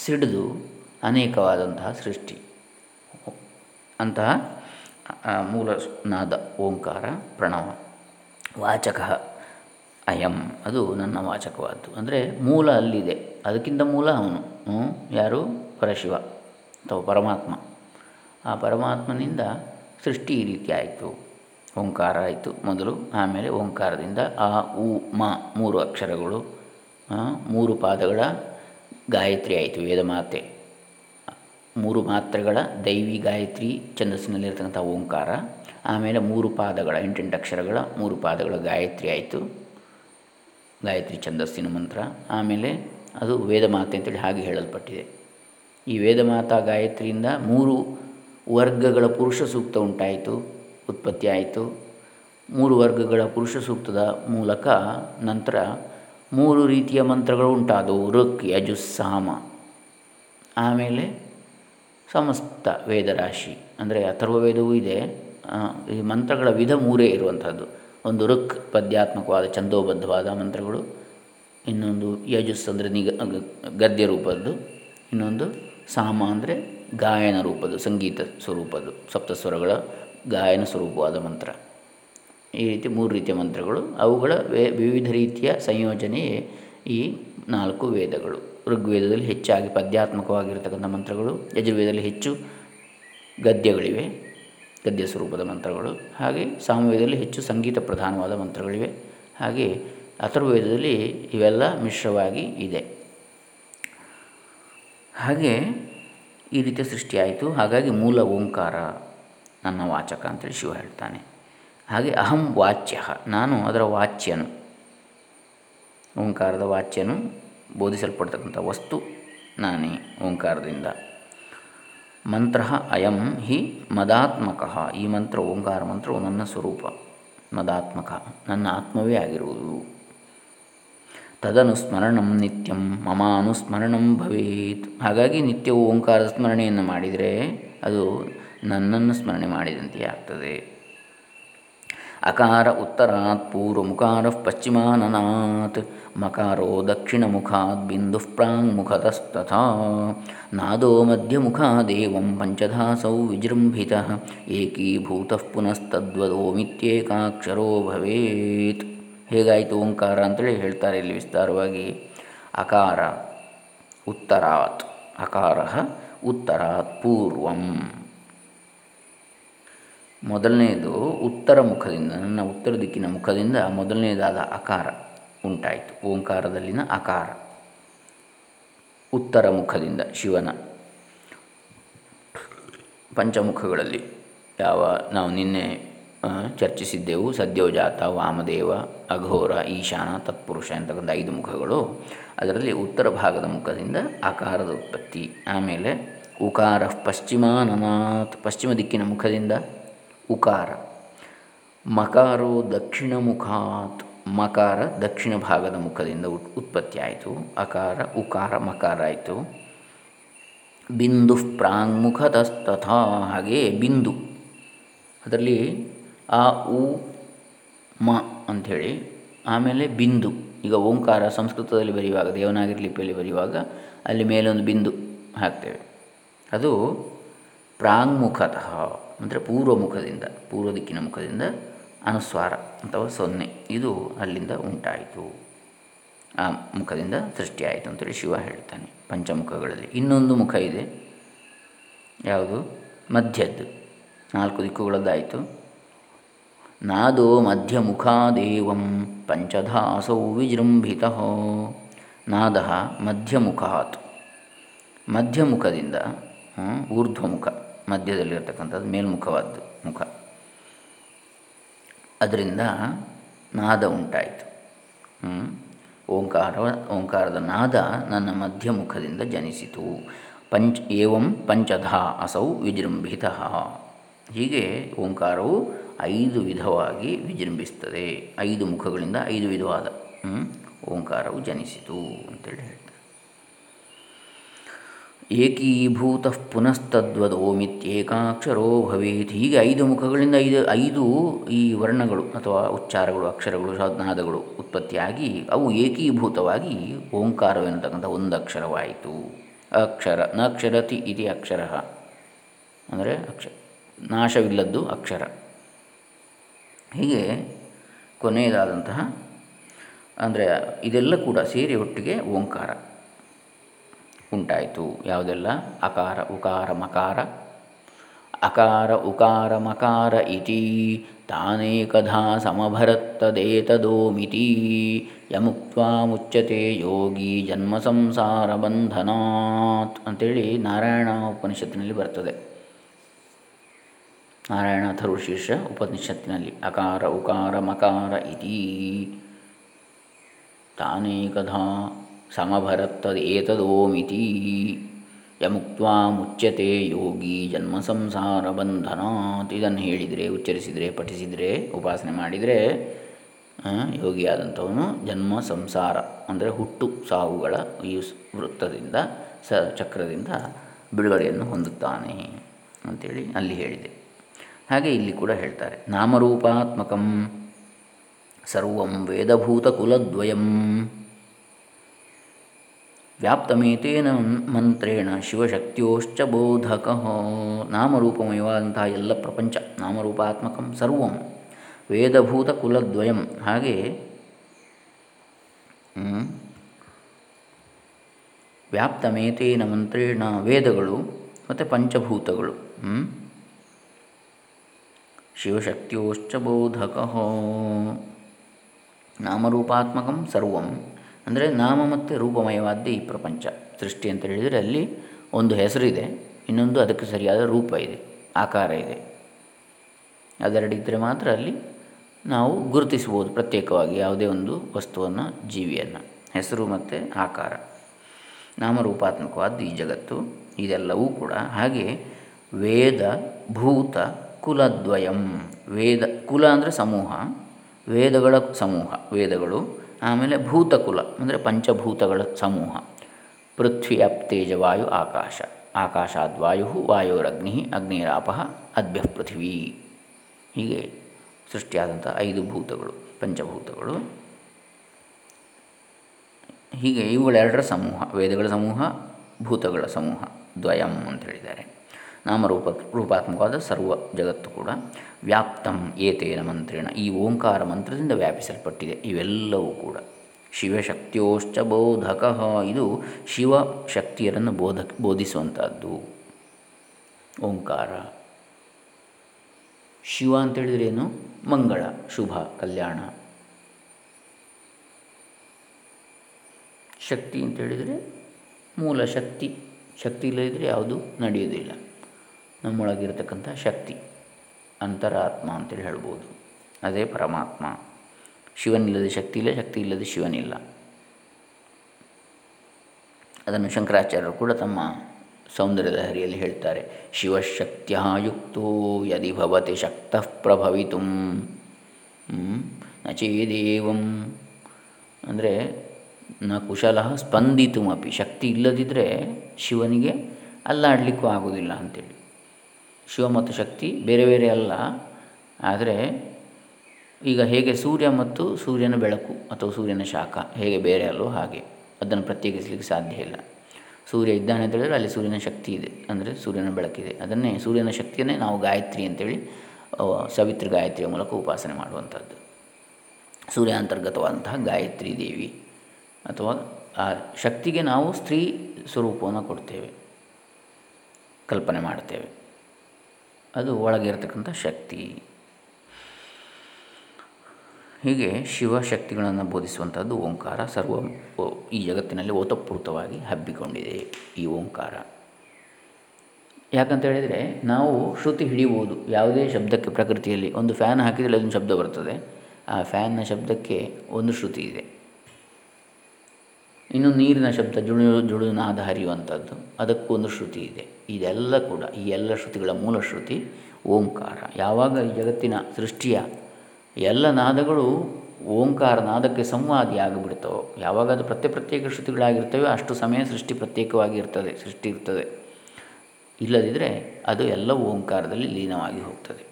ಸಿಡಿದು ಅನೇಕವಾದಂತಹ ಸೃಷ್ಟಿ. ಅಂತಹ ಮೂಲ ನಾದ ಓಂಕಾರ, ಪ್ರಣವ, ವಾಚಕ, ಅಯಂ. ಅದು ನನ್ನ ವಾಚಕವಾದ್ದು. ಅಂದರೆ ಮೂಲ ಅಲ್ಲಿದೆ. ಅದಕ್ಕಿಂತ ಮೂಲ ಅವನು. ಯಾರು? ಪರಶಿವ ಅಥವಾ ಪರಮಾತ್ಮ. ಆ ಪರಮಾತ್ಮನಿಂದ ಸೃಷ್ಟಿ ಈ ರೀತಿ ಆಯಿತು. ಓಂಕಾರ ಆಯಿತು ಮೊದಲು, ಆಮೇಲೆ ಓಂಕಾರದಿಂದ ಆ, ಉ, ಮ ಮೂರು ಅಕ್ಷರಗಳು ಮೂರು ಪಾದಗಳ ಗಾಯತ್ರಿ ಆಯಿತು ವೇದಮಾತೆ ಮೂರು ಮಾತ್ರೆಗಳ ದೈವಿ ಗಾಯತ್ರಿ ಛಂದಸ್ಸಿನಲ್ಲಿರ್ತಕ್ಕಂಥ ಓಂಕಾರ. ಆಮೇಲೆ ಮೂರು ಪಾದಗಳ, ಎಂಟೆಂಟು ಅಕ್ಷರಗಳ ಮೂರು ಪಾದಗಳ ಗಾಯತ್ರಿ ಆಯಿತು. ಗಾಯತ್ರಿ ಛಂದಸ್ಸಿನ ಮಂತ್ರ. ಆಮೇಲೆ ಅದು ವೇದಮಾತೆ ಅಂತೇಳಿ ಹಾಗೆ ಹೇಳಲ್ಪಟ್ಟಿದೆ. ಈ ವೇದಮಾತಾ ಗಾಯತ್ರಿಯಿಂದ ಮೂರು ವರ್ಗಗಳ ಪುರುಷ ಸೂಕ್ತ ಉಂಟಾಯಿತು, ಉತ್ಪತ್ತಿ ಆಯಿತು. ಮೂರು ವರ್ಗಗಳ ಪುರುಷ ಸೂಕ್ತದ ಮೂಲಕ ನಂತರ ಮೂರು ರೀತಿಯ ಮಂತ್ರಗಳು ಉಂಟಾದವು ಋಕ್ ಯಜುಸ್ಸಾಮ ಆಮೇಲೆ ಸಮಸ್ತ ವೇದರಾಶಿ, ಅಂದರೆ ಅಥರ್ವವೇದವೂ ಇದೆ. ಈ ಮಂತ್ರಗಳ ವಿಧ ಮೂರೇ ಇರುವಂಥದ್ದು. ಒಂದು ಋಕ್, ಪದ್ಯಾತ್ಮಕವಾದ, ಛಂದೋಬದ್ಧವಾದ ಮಂತ್ರಗಳು. ಇನ್ನೊಂದು ಯಜುಸ್ ಅಂದರೆ ನಿಗ ಗದ್ಯ ರೂಪದ್ದು ಇನ್ನೊಂದು ಸಾಮ ಅಂದರೆ ಗಾಯನ ರೂಪದ, ಸಂಗೀತ ಸ್ವರೂಪದ್ದು ಸಪ್ತಸ್ವರಗಳ ಗಾಯನ ಸ್ವರೂಪವಾದ ಮಂತ್ರ. ಈ ರೀತಿ ಮೂರು ರೀತಿಯ ಮಂತ್ರಗಳು. ಅವುಗಳ ವಿವಿಧ ರೀತಿಯ ಸಂಯೋಜನೆಯೇ ಈ ನಾಲ್ಕು ವೇದಗಳು. ಋಗ್ವೇದದಲ್ಲಿ ಹೆಚ್ಚಾಗಿ ಪದ್ಯಾತ್ಮಕವಾಗಿರ್ತಕ್ಕಂಥ ಮಂತ್ರಗಳು, ಯಜುರ್ವೇದದಲ್ಲಿ ಹೆಚ್ಚು ಗದ್ಯಗಳಿವೆ, ಗದ್ಯ ಸ್ವರೂಪದ ಮಂತ್ರಗಳು. ಹಾಗೆ ಸಾಮವೇದದಲ್ಲಿ ಹೆಚ್ಚು ಸಂಗೀತ ಪ್ರಧಾನವಾದ ಮಂತ್ರಗಳಿವೆ. ಹಾಗೆ ಅಥರ್ವೇದದಲ್ಲಿ ಇವೆಲ್ಲ ಮಿಶ್ರವಾಗಿ ಇದೆ. ಹಾಗೆ ಈ ರೀತಿಯ ಸೃಷ್ಟಿಯಾಯಿತು ಹಾಗಾಗಿ ಮೂಲ ಓಂಕಾರ ನನ್ನ ವಾಚಕ ಅಂತೇಳಿ ಶಿವ ಹೇಳ್ತಾನೆ. ಹಾಗೆ ಅಹಂ ವಾಚ್ಯ, ನಾನು ಅದರ ವಾಚ್ಯನು. ಓಂಕಾರದ ವಾಚ್ಯನು ಬೋಧಿಸಲ್ಪಡ್ತಕ್ಕಂಥ ವಸ್ತು ನಾನೇ ಓಂಕಾರದಿಂದ. ಮಂತ್ರ ಅಯಂ ಹಿ ಮದಾತ್ಮಕ, ಈ ಮಂತ್ರ ಓಂಕಾರ ಮಂತ್ರವು ನನ್ನ ಸ್ವರೂಪ. ಮದಾತ್ಮಕ, ನನ್ನ ಆತ್ಮವೇ ಆಗಿರುವುದು. ತದನುಸ್ಮರಣಂ ನಿತ್ಯಂ ಮಮ ಅನುಸ್ಮರಣಂ ಭವೇತ್. ಹಾಗಾಗಿ ನಿತ್ಯವೂ ಓಂಕಾರ ಸ್ಮರಣೆಯನ್ನು ಮಾಡಿದರೆ ಅದು ನನ್ನನ್ನು ಸ್ಮರಣೆ ಮಾಡಿದಂತೆ ಆಗ್ತದೆ. ಅಕಾರ ಉತ್ತರಾತ್ ಪೂರ್ವಮುಖಾರ ಪಶ್ಚಿಮಾನನಾತ್. ಮಕಾರೋ ದಕ್ಷಿಣಮುಖಾತ್ ಬಿಂದು ಪ್ರಾಂಗ್ ಮುಖತಸ್ತಥಾ. ನಾದೋ ಮಧ್ಯ ಮುಖಾದೇವಂ ಪಂಚಧಾಸೌ ವಿಜೃಂಭಿತ. ಏಕೀಭೂತ ಪುನಸ್ತದ್ವದೋಮಿತ್ಯೇಕಾಕ್ಷರೋ ಭವೇತ್. ಹೇಗಾಯಿತು ಓಂಕಾರ ಅಂತೇಳಿ ಹೇಳ್ತಾರೆ ಇಲ್ಲಿ ವಿಸ್ತಾರವಾಗಿ. ಅಕಾರ, ಉತ್ತರಾತ್. ಅಕಾರ ಉತ್ತರಾತ್, ಪೂರ್ವಂ. ಮೊದಲನೆಯದು ಉತ್ತರ ಮುಖದಿಂದ, ನನ್ನ ಉತ್ತರ ದಿಕ್ಕಿನ ಮುಖದಿಂದ ಮೊದಲನೆಯದಾದ ಅಕಾರ ಉಂಟಾಯಿತು. ಓಂಕಾರದಲ್ಲಿನ ಅಕಾರ. ಉತ್ತರ ಮುಖದಿಂದ ಶಿವನ. ಪಂಚಮುಖಗಳಲ್ಲಿ ಯಾವ, ನಾವು ನಿನ್ನೆ ಚರ್ಚಿಸಿದ್ದೆವು. ಸದ್ಯೋಜಾತ, ವಾಮದೇವ, ಅಘೋರ, ಈಶಾನ, ತತ್ಪುರುಷ ಅಂತಕ್ಕಂಥ ಐದು ಮುಖಗಳು. ಅದರಲ್ಲಿ ಉತ್ತರ ಭಾಗದ ಮುಖದಿಂದ ಆಕಾರದ ಉತ್ಪತ್ತಿ. ಆಮೇಲೆ ಉಕಾರ ಪಶ್ಚಿಮಾನನಾಥ್ ಪಶ್ಚಿಮ ದಿಕ್ಕಿನ ಮುಖದಿಂದ ಉಕಾರ. ಮಕಾರೋ ದಕ್ಷಿಣ ಮುಖಾತ್, ಮಕಾರ ದಕ್ಷಿಣ ಭಾಗದ ಮುಖದಿಂದ ಉತ್ಪತ್ತಿ ಆಯಿತು. ಅಕಾರ, ಉಕಾರ, ಮಕಾರ ಆಯಿತು. ಬಿಂದು ಪ್ರಾಂಗ್ಮುಖತಸ್ತಥಾ, ಹಾಗೆಯೇ ಬಿಂದು. ಅದರಲ್ಲಿ ಆ, ಉ, ಮ ಅಂಥೇಳಿ, ಆಮೇಲೆ ಬಿಂದು. ಈಗ ಓಂಕಾರ ಸಂಸ್ಕೃತದಲ್ಲಿ ಬರೆಯುವಾಗ, ದೇವನಾಗರಿ ಲಿಪಿಯಲ್ಲಿ ಬರೆಯುವಾಗ ಅಲ್ಲಿ ಮೇಲೊಂದು ಬಿಂದು ಹಾಕ್ತೇವೆ. ಅದು ಪ್ರಾಂಗ್ಮುಖತಃ, ಅಂದರೆ ಪೂರ್ವ ಮುಖದಿಂದ, ಪೂರ್ವ ದಿಕ್ಕಿನ ಮುಖದಿಂದ ಅನುಸ್ವಾರ ಅಥವಾ ಸೊನ್ನೆ. ಇದು ಅಲ್ಲಿಂದ ಉಂಟಾಯಿತು. ಆ ಮುಖದಿಂದ ಸೃಷ್ಟಿಯಾಯಿತು ಅಂತೇಳಿ ಶಿವ ಹೇಳ್ತಾನೆ ಪಂಚಮುಖಗಳಲ್ಲಿ. ಇನ್ನೊಂದು ಮುಖ ಇದೆ. ಯಾವುದು? ಮಧ್ಯದ್ದು. ನಾಲ್ಕು ದಿಕ್ಕುಗಳದ್ದಾಯಿತು. ನಾದೋ ಮಧ್ಯಮುಖಾದೇವಂ ಪಂಚಧಾಸೌ ವಿಜೃಂಭಿತ. ನಾದ ಮಧ್ಯಮುಖಾತ್. ಮಧ್ಯಮುಖದಿಂದ ಊರ್ಧ್ವಮುಖ, ಮಧ್ಯದಲ್ಲಿರ್ತಕ್ಕಂಥದ್ದು ಮೇಲ್ಮುಖವಾದ್ದು ಮುಖ. ಅದರಿಂದ ನಾದ ಉಂಟಾಯಿತು. ಓಂಕಾರ, ಓಂಕಾರದ ನಾದ ನನ್ನ ಮಧ್ಯಮುಖದಿಂದ ಜನಿಸಿತು. ಪಂಚ, ಏವಂ ಪಂಚಧಾ ಅಸೌ ವಿಜೃಂಭಿತ. ಹೀಗೆ ಓಂಕಾರವು ಐದು ವಿಧವಾಗಿ ವಿಜೃಂಭಿಸ್ತದೆ. ಐದು ಮುಖಗಳಿಂದ ಐದು ವಿಧವಾದ ಓಂಕಾರವು ಜನಿಸಿತು ಅಂತೇಳಿ ಹೇಳ್ತಾರೆ. ಏಕೀಭೂತ ಪುನಸ್ತದ್ವದೋಮಿತ್ಯೇಕಾಕ್ಷರೋ ಭವೇತ್. ಹೀಗೆ ಐದು ಮುಖಗಳಿಂದ ಐದು ಐದು ಈ ವರ್ಣಗಳು ಅಥವಾ ಉಚ್ಚಾರಗಳು, ಅಕ್ಷರಗಳು, ಸಾಧನಾದಗಳು ಉತ್ಪತ್ತಿಯಾಗಿ ಅವು ಏಕೀಭೂತವಾಗಿ ಓಂಕಾರವೆನ್ನತಕ್ಕಂಥ ಒಂದು ಅಕ್ಷರವಾಯಿತು. ಅಕ್ಷರ, ನಕ್ಷರತಿ ಇದೆ ಅಕ್ಷರ. ಅಂದರೆ ಅಕ್ಷ, ನಾಶವಿಲ್ಲದ್ದು ಅಕ್ಷರ. ಹೀಗೆ ಕೊನೆಯದಾದಂತಹ, ಅಂದರೆ ಇದೆಲ್ಲ ಕೂಡ ಸೇರಿ ಒಟ್ಟಿಗೆ ಓಂಕಾರ ಉಂಟಾಯಿತು. ಯಾವುದೆಲ್ಲ? ಅಕಾರ, ಉಕಾರ, ಮಕಾರ. ಅಕಾರ, ಉಕಾರ, ಮಕಾರ ಇತಿ. ತಾನೇಕಧಾ ಸಮಭರತ್ತದೇತದೋಮಿತಿ. ಯಮುಕ್ತ ಮುಚ್ಚತೆ ಯೋಗಿ ಜನ್ಮ ಸಂಸಾರ ಬಂಧನಾತ್ ಅಂತೇಳಿ ನಾರಾಯಣ ಉಪನಿಷತ್ತಿನಲ್ಲಿ ಬರ್ತದೆ. ನಾರಾಯಣ ಅಥರ್ವಶೀರ್ಷ ಉಪನಿಷತ್ತಿನಲ್ಲಿ, ಅಕಾರ, ಉಕಾರ, ಮಕಾರ ಇತಿ. ತಾನೇಕಧಾ ಸಮಭರತ್ತದೇತದೋಮಿತಿ ಯಮುಕ್ತ ಮುಚ್ಯತೆ ಯೋಗಿ ಜನ್ಮ ಸಂಸಾರ ಬಂಧನಾತ್. ಇದನ್ನು ಹೇಳಿದರೆ, ಉಚ್ಚರಿಸಿದರೆ, ಪಠಿಸಿದರೆ, ಉಪಾಸನೆ ಮಾಡಿದರೆ ಯೋಗಿಯಾದಂಥವನು ಜನ್ಮ ಸಂಸಾರ, ಅಂದರೆ ಹುಟ್ಟು ಸಾವುಗಳ ಈ ವೃತ್ತದಿಂದ ಸ ಚಕ್ರದಿಂದ ಬಿಡುಗಡೆಯನ್ನು ಹೊಂದುತ್ತಾನೆ ಅಂಥೇಳಿ ಅಲ್ಲಿ ಹೇಳಿದೆ. ಹಾಗೆ ಇಲ್ಲಿ ಕೂಡ ಹೇಳ್ತಾರೆ. ನಾಮರೂಪಾತ್ಮಕಂ ಸರ್ವಂ ವೇದಭೂತಕುಲದ್ವಯಂ. ವ್ಯಾಪ್ತಮೇತೇನ ಮಂತ್ರೇಣ ಶಿವಶಕ್ತಿಯೋಶ್ಚ ಬೋಧಕ. ನಾಮರೂಪಮಯವಾದಂತಹ ಎಲ್ಲ ಪ್ರಪಂಚ ನಾಮರೂಪಾತ್ಮಕಂ ಸರ್ವಂ ವೇದಭೂತ ಕುಲದ್ವಯಂ ಹಾಗೆ ವ್ಯಾಪ್ತಮೇತೇನ ಮಂತ್ರೇಣ ವೇದಗಳು ಮತ್ತು ಪಂಚಭೂತಗಳು ಶಿವಶಕ್ತಿಯೋಶ್ಚ ಬೋಧಕ. ನಾಮರೂಪಾತ್ಮಕಂ ಸರ್ವಂ. ಅಂದರೆ ನಾಮ ಮತ್ತು ರೂಪಮಯವಾದ್ದೇ ಈ ಪ್ರಪಂಚ. ಸೃಷ್ಟಿ ಅಂತ ಹೇಳಿದರೆ ಅಲ್ಲಿ ಒಂದು ಹೆಸರಿದೆ, ಇನ್ನೊಂದು ಅದಕ್ಕೆ ಸರಿಯಾದ ರೂಪ ಇದೆ, ಆಕಾರ ಇದೆ. ಅದೆರಡಿದ್ದರೆ ಮಾತ್ರ ಅಲ್ಲಿ ನಾವು ಗುರುತಿಸ್ಬೋದು ಪ್ರತ್ಯೇಕವಾಗಿ ಯಾವುದೇ ಒಂದು ವಸ್ತುವನ್ನು, ಜೀವಿಯನ್ನು. ಹೆಸರು ಮತ್ತು ಆಕಾರ. ನಾಮರೂಪಾತ್ಮಕವಾದ ಈ ಜಗತ್ತು, ಇದೆಲ್ಲವೂ ಕೂಡ. ಹಾಗೆ ವೇದ, ಭೂತ ಕುಲದ್ವಯಂ. ವೇದ, ಕುಲ ಅಂದರೆ ಸಮೂಹ, ವೇದಗಳ ಸಮೂಹ, ವೇದಗಳು, ಆಮೇಲೆ ಭೂತಕುಲ ಅಂದರೆ ಪಂಚಭೂತಗಳ ಸಮೂಹ. ಪೃಥ್ವಿ ಅಪ್ತೇಜ ವಾಯು ಆಕಾಶ ಆಕಾಶಾದ್ವಾಯು ವಾಯು ವಾಯೋರಗ್ನಿ ಅಗ್ನಿರಾಪ ಅದ್ಭ್ಯ ಪೃಥ್ವಿ. ಹೀಗೆ ಸೃಷ್ಟಿಯಾದಂಥ ಐದು ಭೂತಗಳು, ಪಂಚಭೂತಗಳು. ಹೀಗೆ ಇವುಗಳೆರಡರ ಸಮೂಹ, ವೇದಗಳ ಸಮೂಹ, ಭೂತಗಳ ಸಮೂಹ, ದ್ವಯಂ ಅಂತ ಹೇಳಿದ್ದಾರೆ. ನಾಮರೂಪ, ರೂಪಾತ್ಮಕವಾದ ಸರ್ವ ಜಗತ್ತು ಕೂಡ ವ್ಯಾಪ್ತಂ ಏತೇನ ಮಂತ್ರೇಣ. ಈ ಓಂಕಾರ ಮಂತ್ರದಿಂದ ವ್ಯಾಪಿಸಲ್ಪಟ್ಟಿದೆ. ಇವೆಲ್ಲವೂ ಕೂಡ ಶಿವಶಕ್ತಿಯೋಶ್ಚ ಬೋಧಕ. ಇದು ಶಿವ ಶಕ್ತಿಯರನ್ನು ಬೋಧ ಬೋಧಿಸುವಂಥದ್ದು ಓಂಕಾರ. ಶಿವ ಅಂತೇಳಿದರೆ ಏನು? ಮಂಗಳ, ಶುಭ, ಕಲ್ಯಾಣ. ಶಕ್ತಿ ಅಂತೇಳಿದರೆ ಮೂಲ ಶಕ್ತಿ. ಶಕ್ತಿ ಇಲ್ಲದಿದ್ದರೆ ಯಾವುದು ನಡೆಯೋದಿಲ್ಲ ನಮ್ಮೊಳಗಿರತಕ್ಕಂಥ ಶಕ್ತಿ, ಅಂತರಾತ್ಮ ಅಂತೇಳಿ ಹೇಳ್ಬೋದು. ಅದೇ ಪರಮಾತ್ಮ. ಶಿವನಿಲ್ಲದೆ ಶಕ್ತಿ ಇಲ್ಲ, ಶಕ್ತಿ ಇಲ್ಲದೆ ಶಿವನಿಲ್ಲ. ಅದನ್ನು ಶಂಕರಾಚಾರ್ಯರು ಕೂಡ ತಮ್ಮ ಸೌಂದರ್ಯದ ಹರಿಯಲ್ಲಿ ಹೇಳ್ತಾರೆ. ಶಿವಶಕ್ತಿಯ ಯುಕ್ತೋ ಯದಿ ಭವತಿ ಶಕ್ತಃ ಪ್ರಭವಿತು. ನಚೇದೇವಂ ಅಂದರೆ ನ ಕುಶಲ ಸ್ಪಂದಿತುಮಪಿ. ಶಕ್ತಿ ಇಲ್ಲದಿದ್ದರೆ ಶಿವನಿಗೆ ಅಲ್ಲಾಡಲಿಕ್ಕೂ ಆಗೋದಿಲ್ಲ ಅಂಥೇಳಿ ಶಿವ ಮತ್ತು ಶಕ್ತಿ ಬೇರೆ ಬೇರೆ ಅಲ್ಲ. ಆದರೆ ಈಗ ಹೇಗೆ ಸೂರ್ಯ ಮತ್ತು ಸೂರ್ಯನ ಬೆಳಕು ಅಥವಾ ಸೂರ್ಯನ ಶಾಖ ಹೇಗೆ ಬೇರೆ ಅಲ್ಲೋ ಹಾಗೆ ಅದನ್ನು ಪ್ರತ್ಯೇಕಿಸಲಿಕ್ಕೆ ಸಾಧ್ಯ ಇಲ್ಲ. ಸೂರ್ಯ ಇದ್ದಾನೆ ಅಂತ ಹೇಳಿದರೆ ಅಲ್ಲಿ ಸೂರ್ಯನ ಶಕ್ತಿ ಇದೆ. ಅಂದರೆ ಸೂರ್ಯನ ಬೆಳಕಿದೆ. ಅದನ್ನೇ ಸೂರ್ಯನ ಶಕ್ತಿಯನ್ನೇ ನಾವು ಗಾಯತ್ರಿ ಅಂತೇಳಿ ಸವಿತ್ರಿ ಗಾಯತ್ರಿಯ ಮೂಲಕ ಉಪಾಸನೆ ಮಾಡುವಂಥದ್ದು. ಸೂರ್ಯ ಅಂತರ್ಗತವಾದಂತಹ ಗಾಯತ್ರಿ ದೇವಿ ಅಥವಾ ಆ ಶಕ್ತಿಗೆ ನಾವು ಸ್ತ್ರೀ ಸ್ವರೂಪವನ್ನು ಕೊಡ್ತೇವೆ, ಕಲ್ಪನೆ ಮಾಡ್ತೇವೆ. ಅದು ಒಳಗೆ ಇರತಕ್ಕಂಥ ಶಕ್ತಿ. ಹೀಗೆ ಶಿವಶಕ್ತಿಗಳನ್ನು ಬೋಧಿಸುವಂಥದ್ದು ಓಂಕಾರ. ಸರ್ವ ಈ ಜಗತ್ತಿನಲ್ಲಿ ಓತಪ್ರೋತವಾಗಿ ಹಬ್ಬಿಕೊಂಡಿದೆ ಈ ಓಂಕಾರ. ಯಾಕಂತ ಹೇಳಿದರೆ ನಾವು ಶ್ರುತಿ ಹಿಡಿಯುವುದು ಯಾವುದೇ ಶಬ್ದಕ್ಕೆ ಪ್ರಕೃತಿಯಲ್ಲಿ ಒಂದು ಫ್ಯಾನ್ ಹಾಕಿದರೆ ಅದೊಂದು ಶಬ್ದ ಬರ್ತದೆ. ಆ ಫ್ಯಾನ್ನ ಶಬ್ದಕ್ಕೆ ಒಂದು ಶ್ರುತಿ ಇದೆ. ಇನ್ನು ನೀರಿನ ಶಬ್ದ, ಜುಳು ಜುಳು ನಾದ ಹರಿಯುವಂಥದ್ದು ಅದಕ್ಕೂ ಒಂದು ಶ್ರುತಿ ಇದೆ. ಇದೆಲ್ಲ ಕೂಡ, ಈ ಎಲ್ಲ ಶ್ರುತಿಗಳ ಮೂಲ ಶ್ರುತಿ ಓಂಕಾರ. ಯಾವಾಗ ಈ ಜಗತ್ತಿನ ಸೃಷ್ಟಿಯ ಎಲ್ಲ ನಾದಗಳು ಓಂಕಾರ ನಾದಕ್ಕೆ ಸಂವಾದಿ ಆಗಿಬಿಡ್ತವೋ, ಯಾವಾಗ ಅದು ಪ್ರತ್ಯೇಕ ಪ್ರತ್ಯೇಕ ಶ್ರುತಿಗಳಾಗಿರ್ತವೆ, ಅಷ್ಟು ಸಮಯ ಸೃಷ್ಟಿ ಪ್ರತ್ಯೇಕವಾಗಿರ್ತದೆ ಸೃಷ್ಟಿ ಇರ್ತದೆ. ಇಲ್ಲದಿದ್ದರೆ ಅದು ಎಲ್ಲ ಓಂಕಾರದಲ್ಲಿ ಲೀನವಾಗಿ ಹೋಗ್ತದೆ.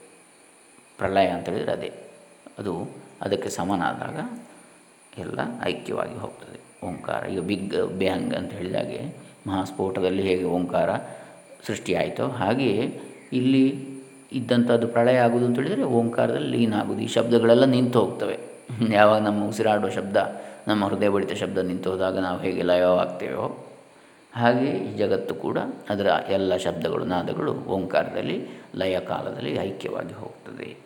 ಪ್ರಳಯ ಅಂತೇಳಿದರೆ ಅದೇ. ಅದು ಅದಕ್ಕೆ ಸಮನಾದಾಗ ಎಲ್ಲ ಐಕ್ಯವಾಗಿ ಹೋಗ್ತದೆ. ಓಂಕಾರ. ಈಗ ಬಿಗ್, ಬ್ಯಾಂಗ್ ಅಂತ ಹೇಳಿದಾಗೆ ಮಹಾಸ್ಫೋಟದಲ್ಲಿ ಹೇಗೆ ಓಂಕಾರ ಸೃಷ್ಟಿಯಾಯಿತೋ ಹಾಗೆಯೇ ಇಲ್ಲಿ ಇದ್ದಂಥದ್ದು ಪ್ರಳಯ ಆಗುವುದು ಅಂತ ಹೇಳಿದರೆ ಓಂಕಾರದಲ್ಲಿ ಲೀನ ಆಗುವುದು ಈ ಶಬ್ದಗಳೆಲ್ಲ ನಿಂತು ಹೋಗ್ತವೆ. ಯಾವಾಗ ನಮ್ಮ ಉಸಿರಾಡುವ ಶಬ್ದ, ನಮ್ಮ ಹೃದಯ ಬಡಿತ ಶಬ್ದ ನಿಂತು ಹೋದಾಗ ನಾವು ಹೇಗೆ ಲಯವಾಗ್ತೇವೋ ಹಾಗೆ ಈ ಜಗತ್ತು ಕೂಡ ಅದರ ಎಲ್ಲ ಶಬ್ದಗಳು, ನಾದಗಳು ಓಂಕಾರದಲ್ಲಿ ಲಯ ಕಾಲದಲ್ಲಿ ಐಕ್ಯವಾಗಿ ಹೋಗ್ತದೆ.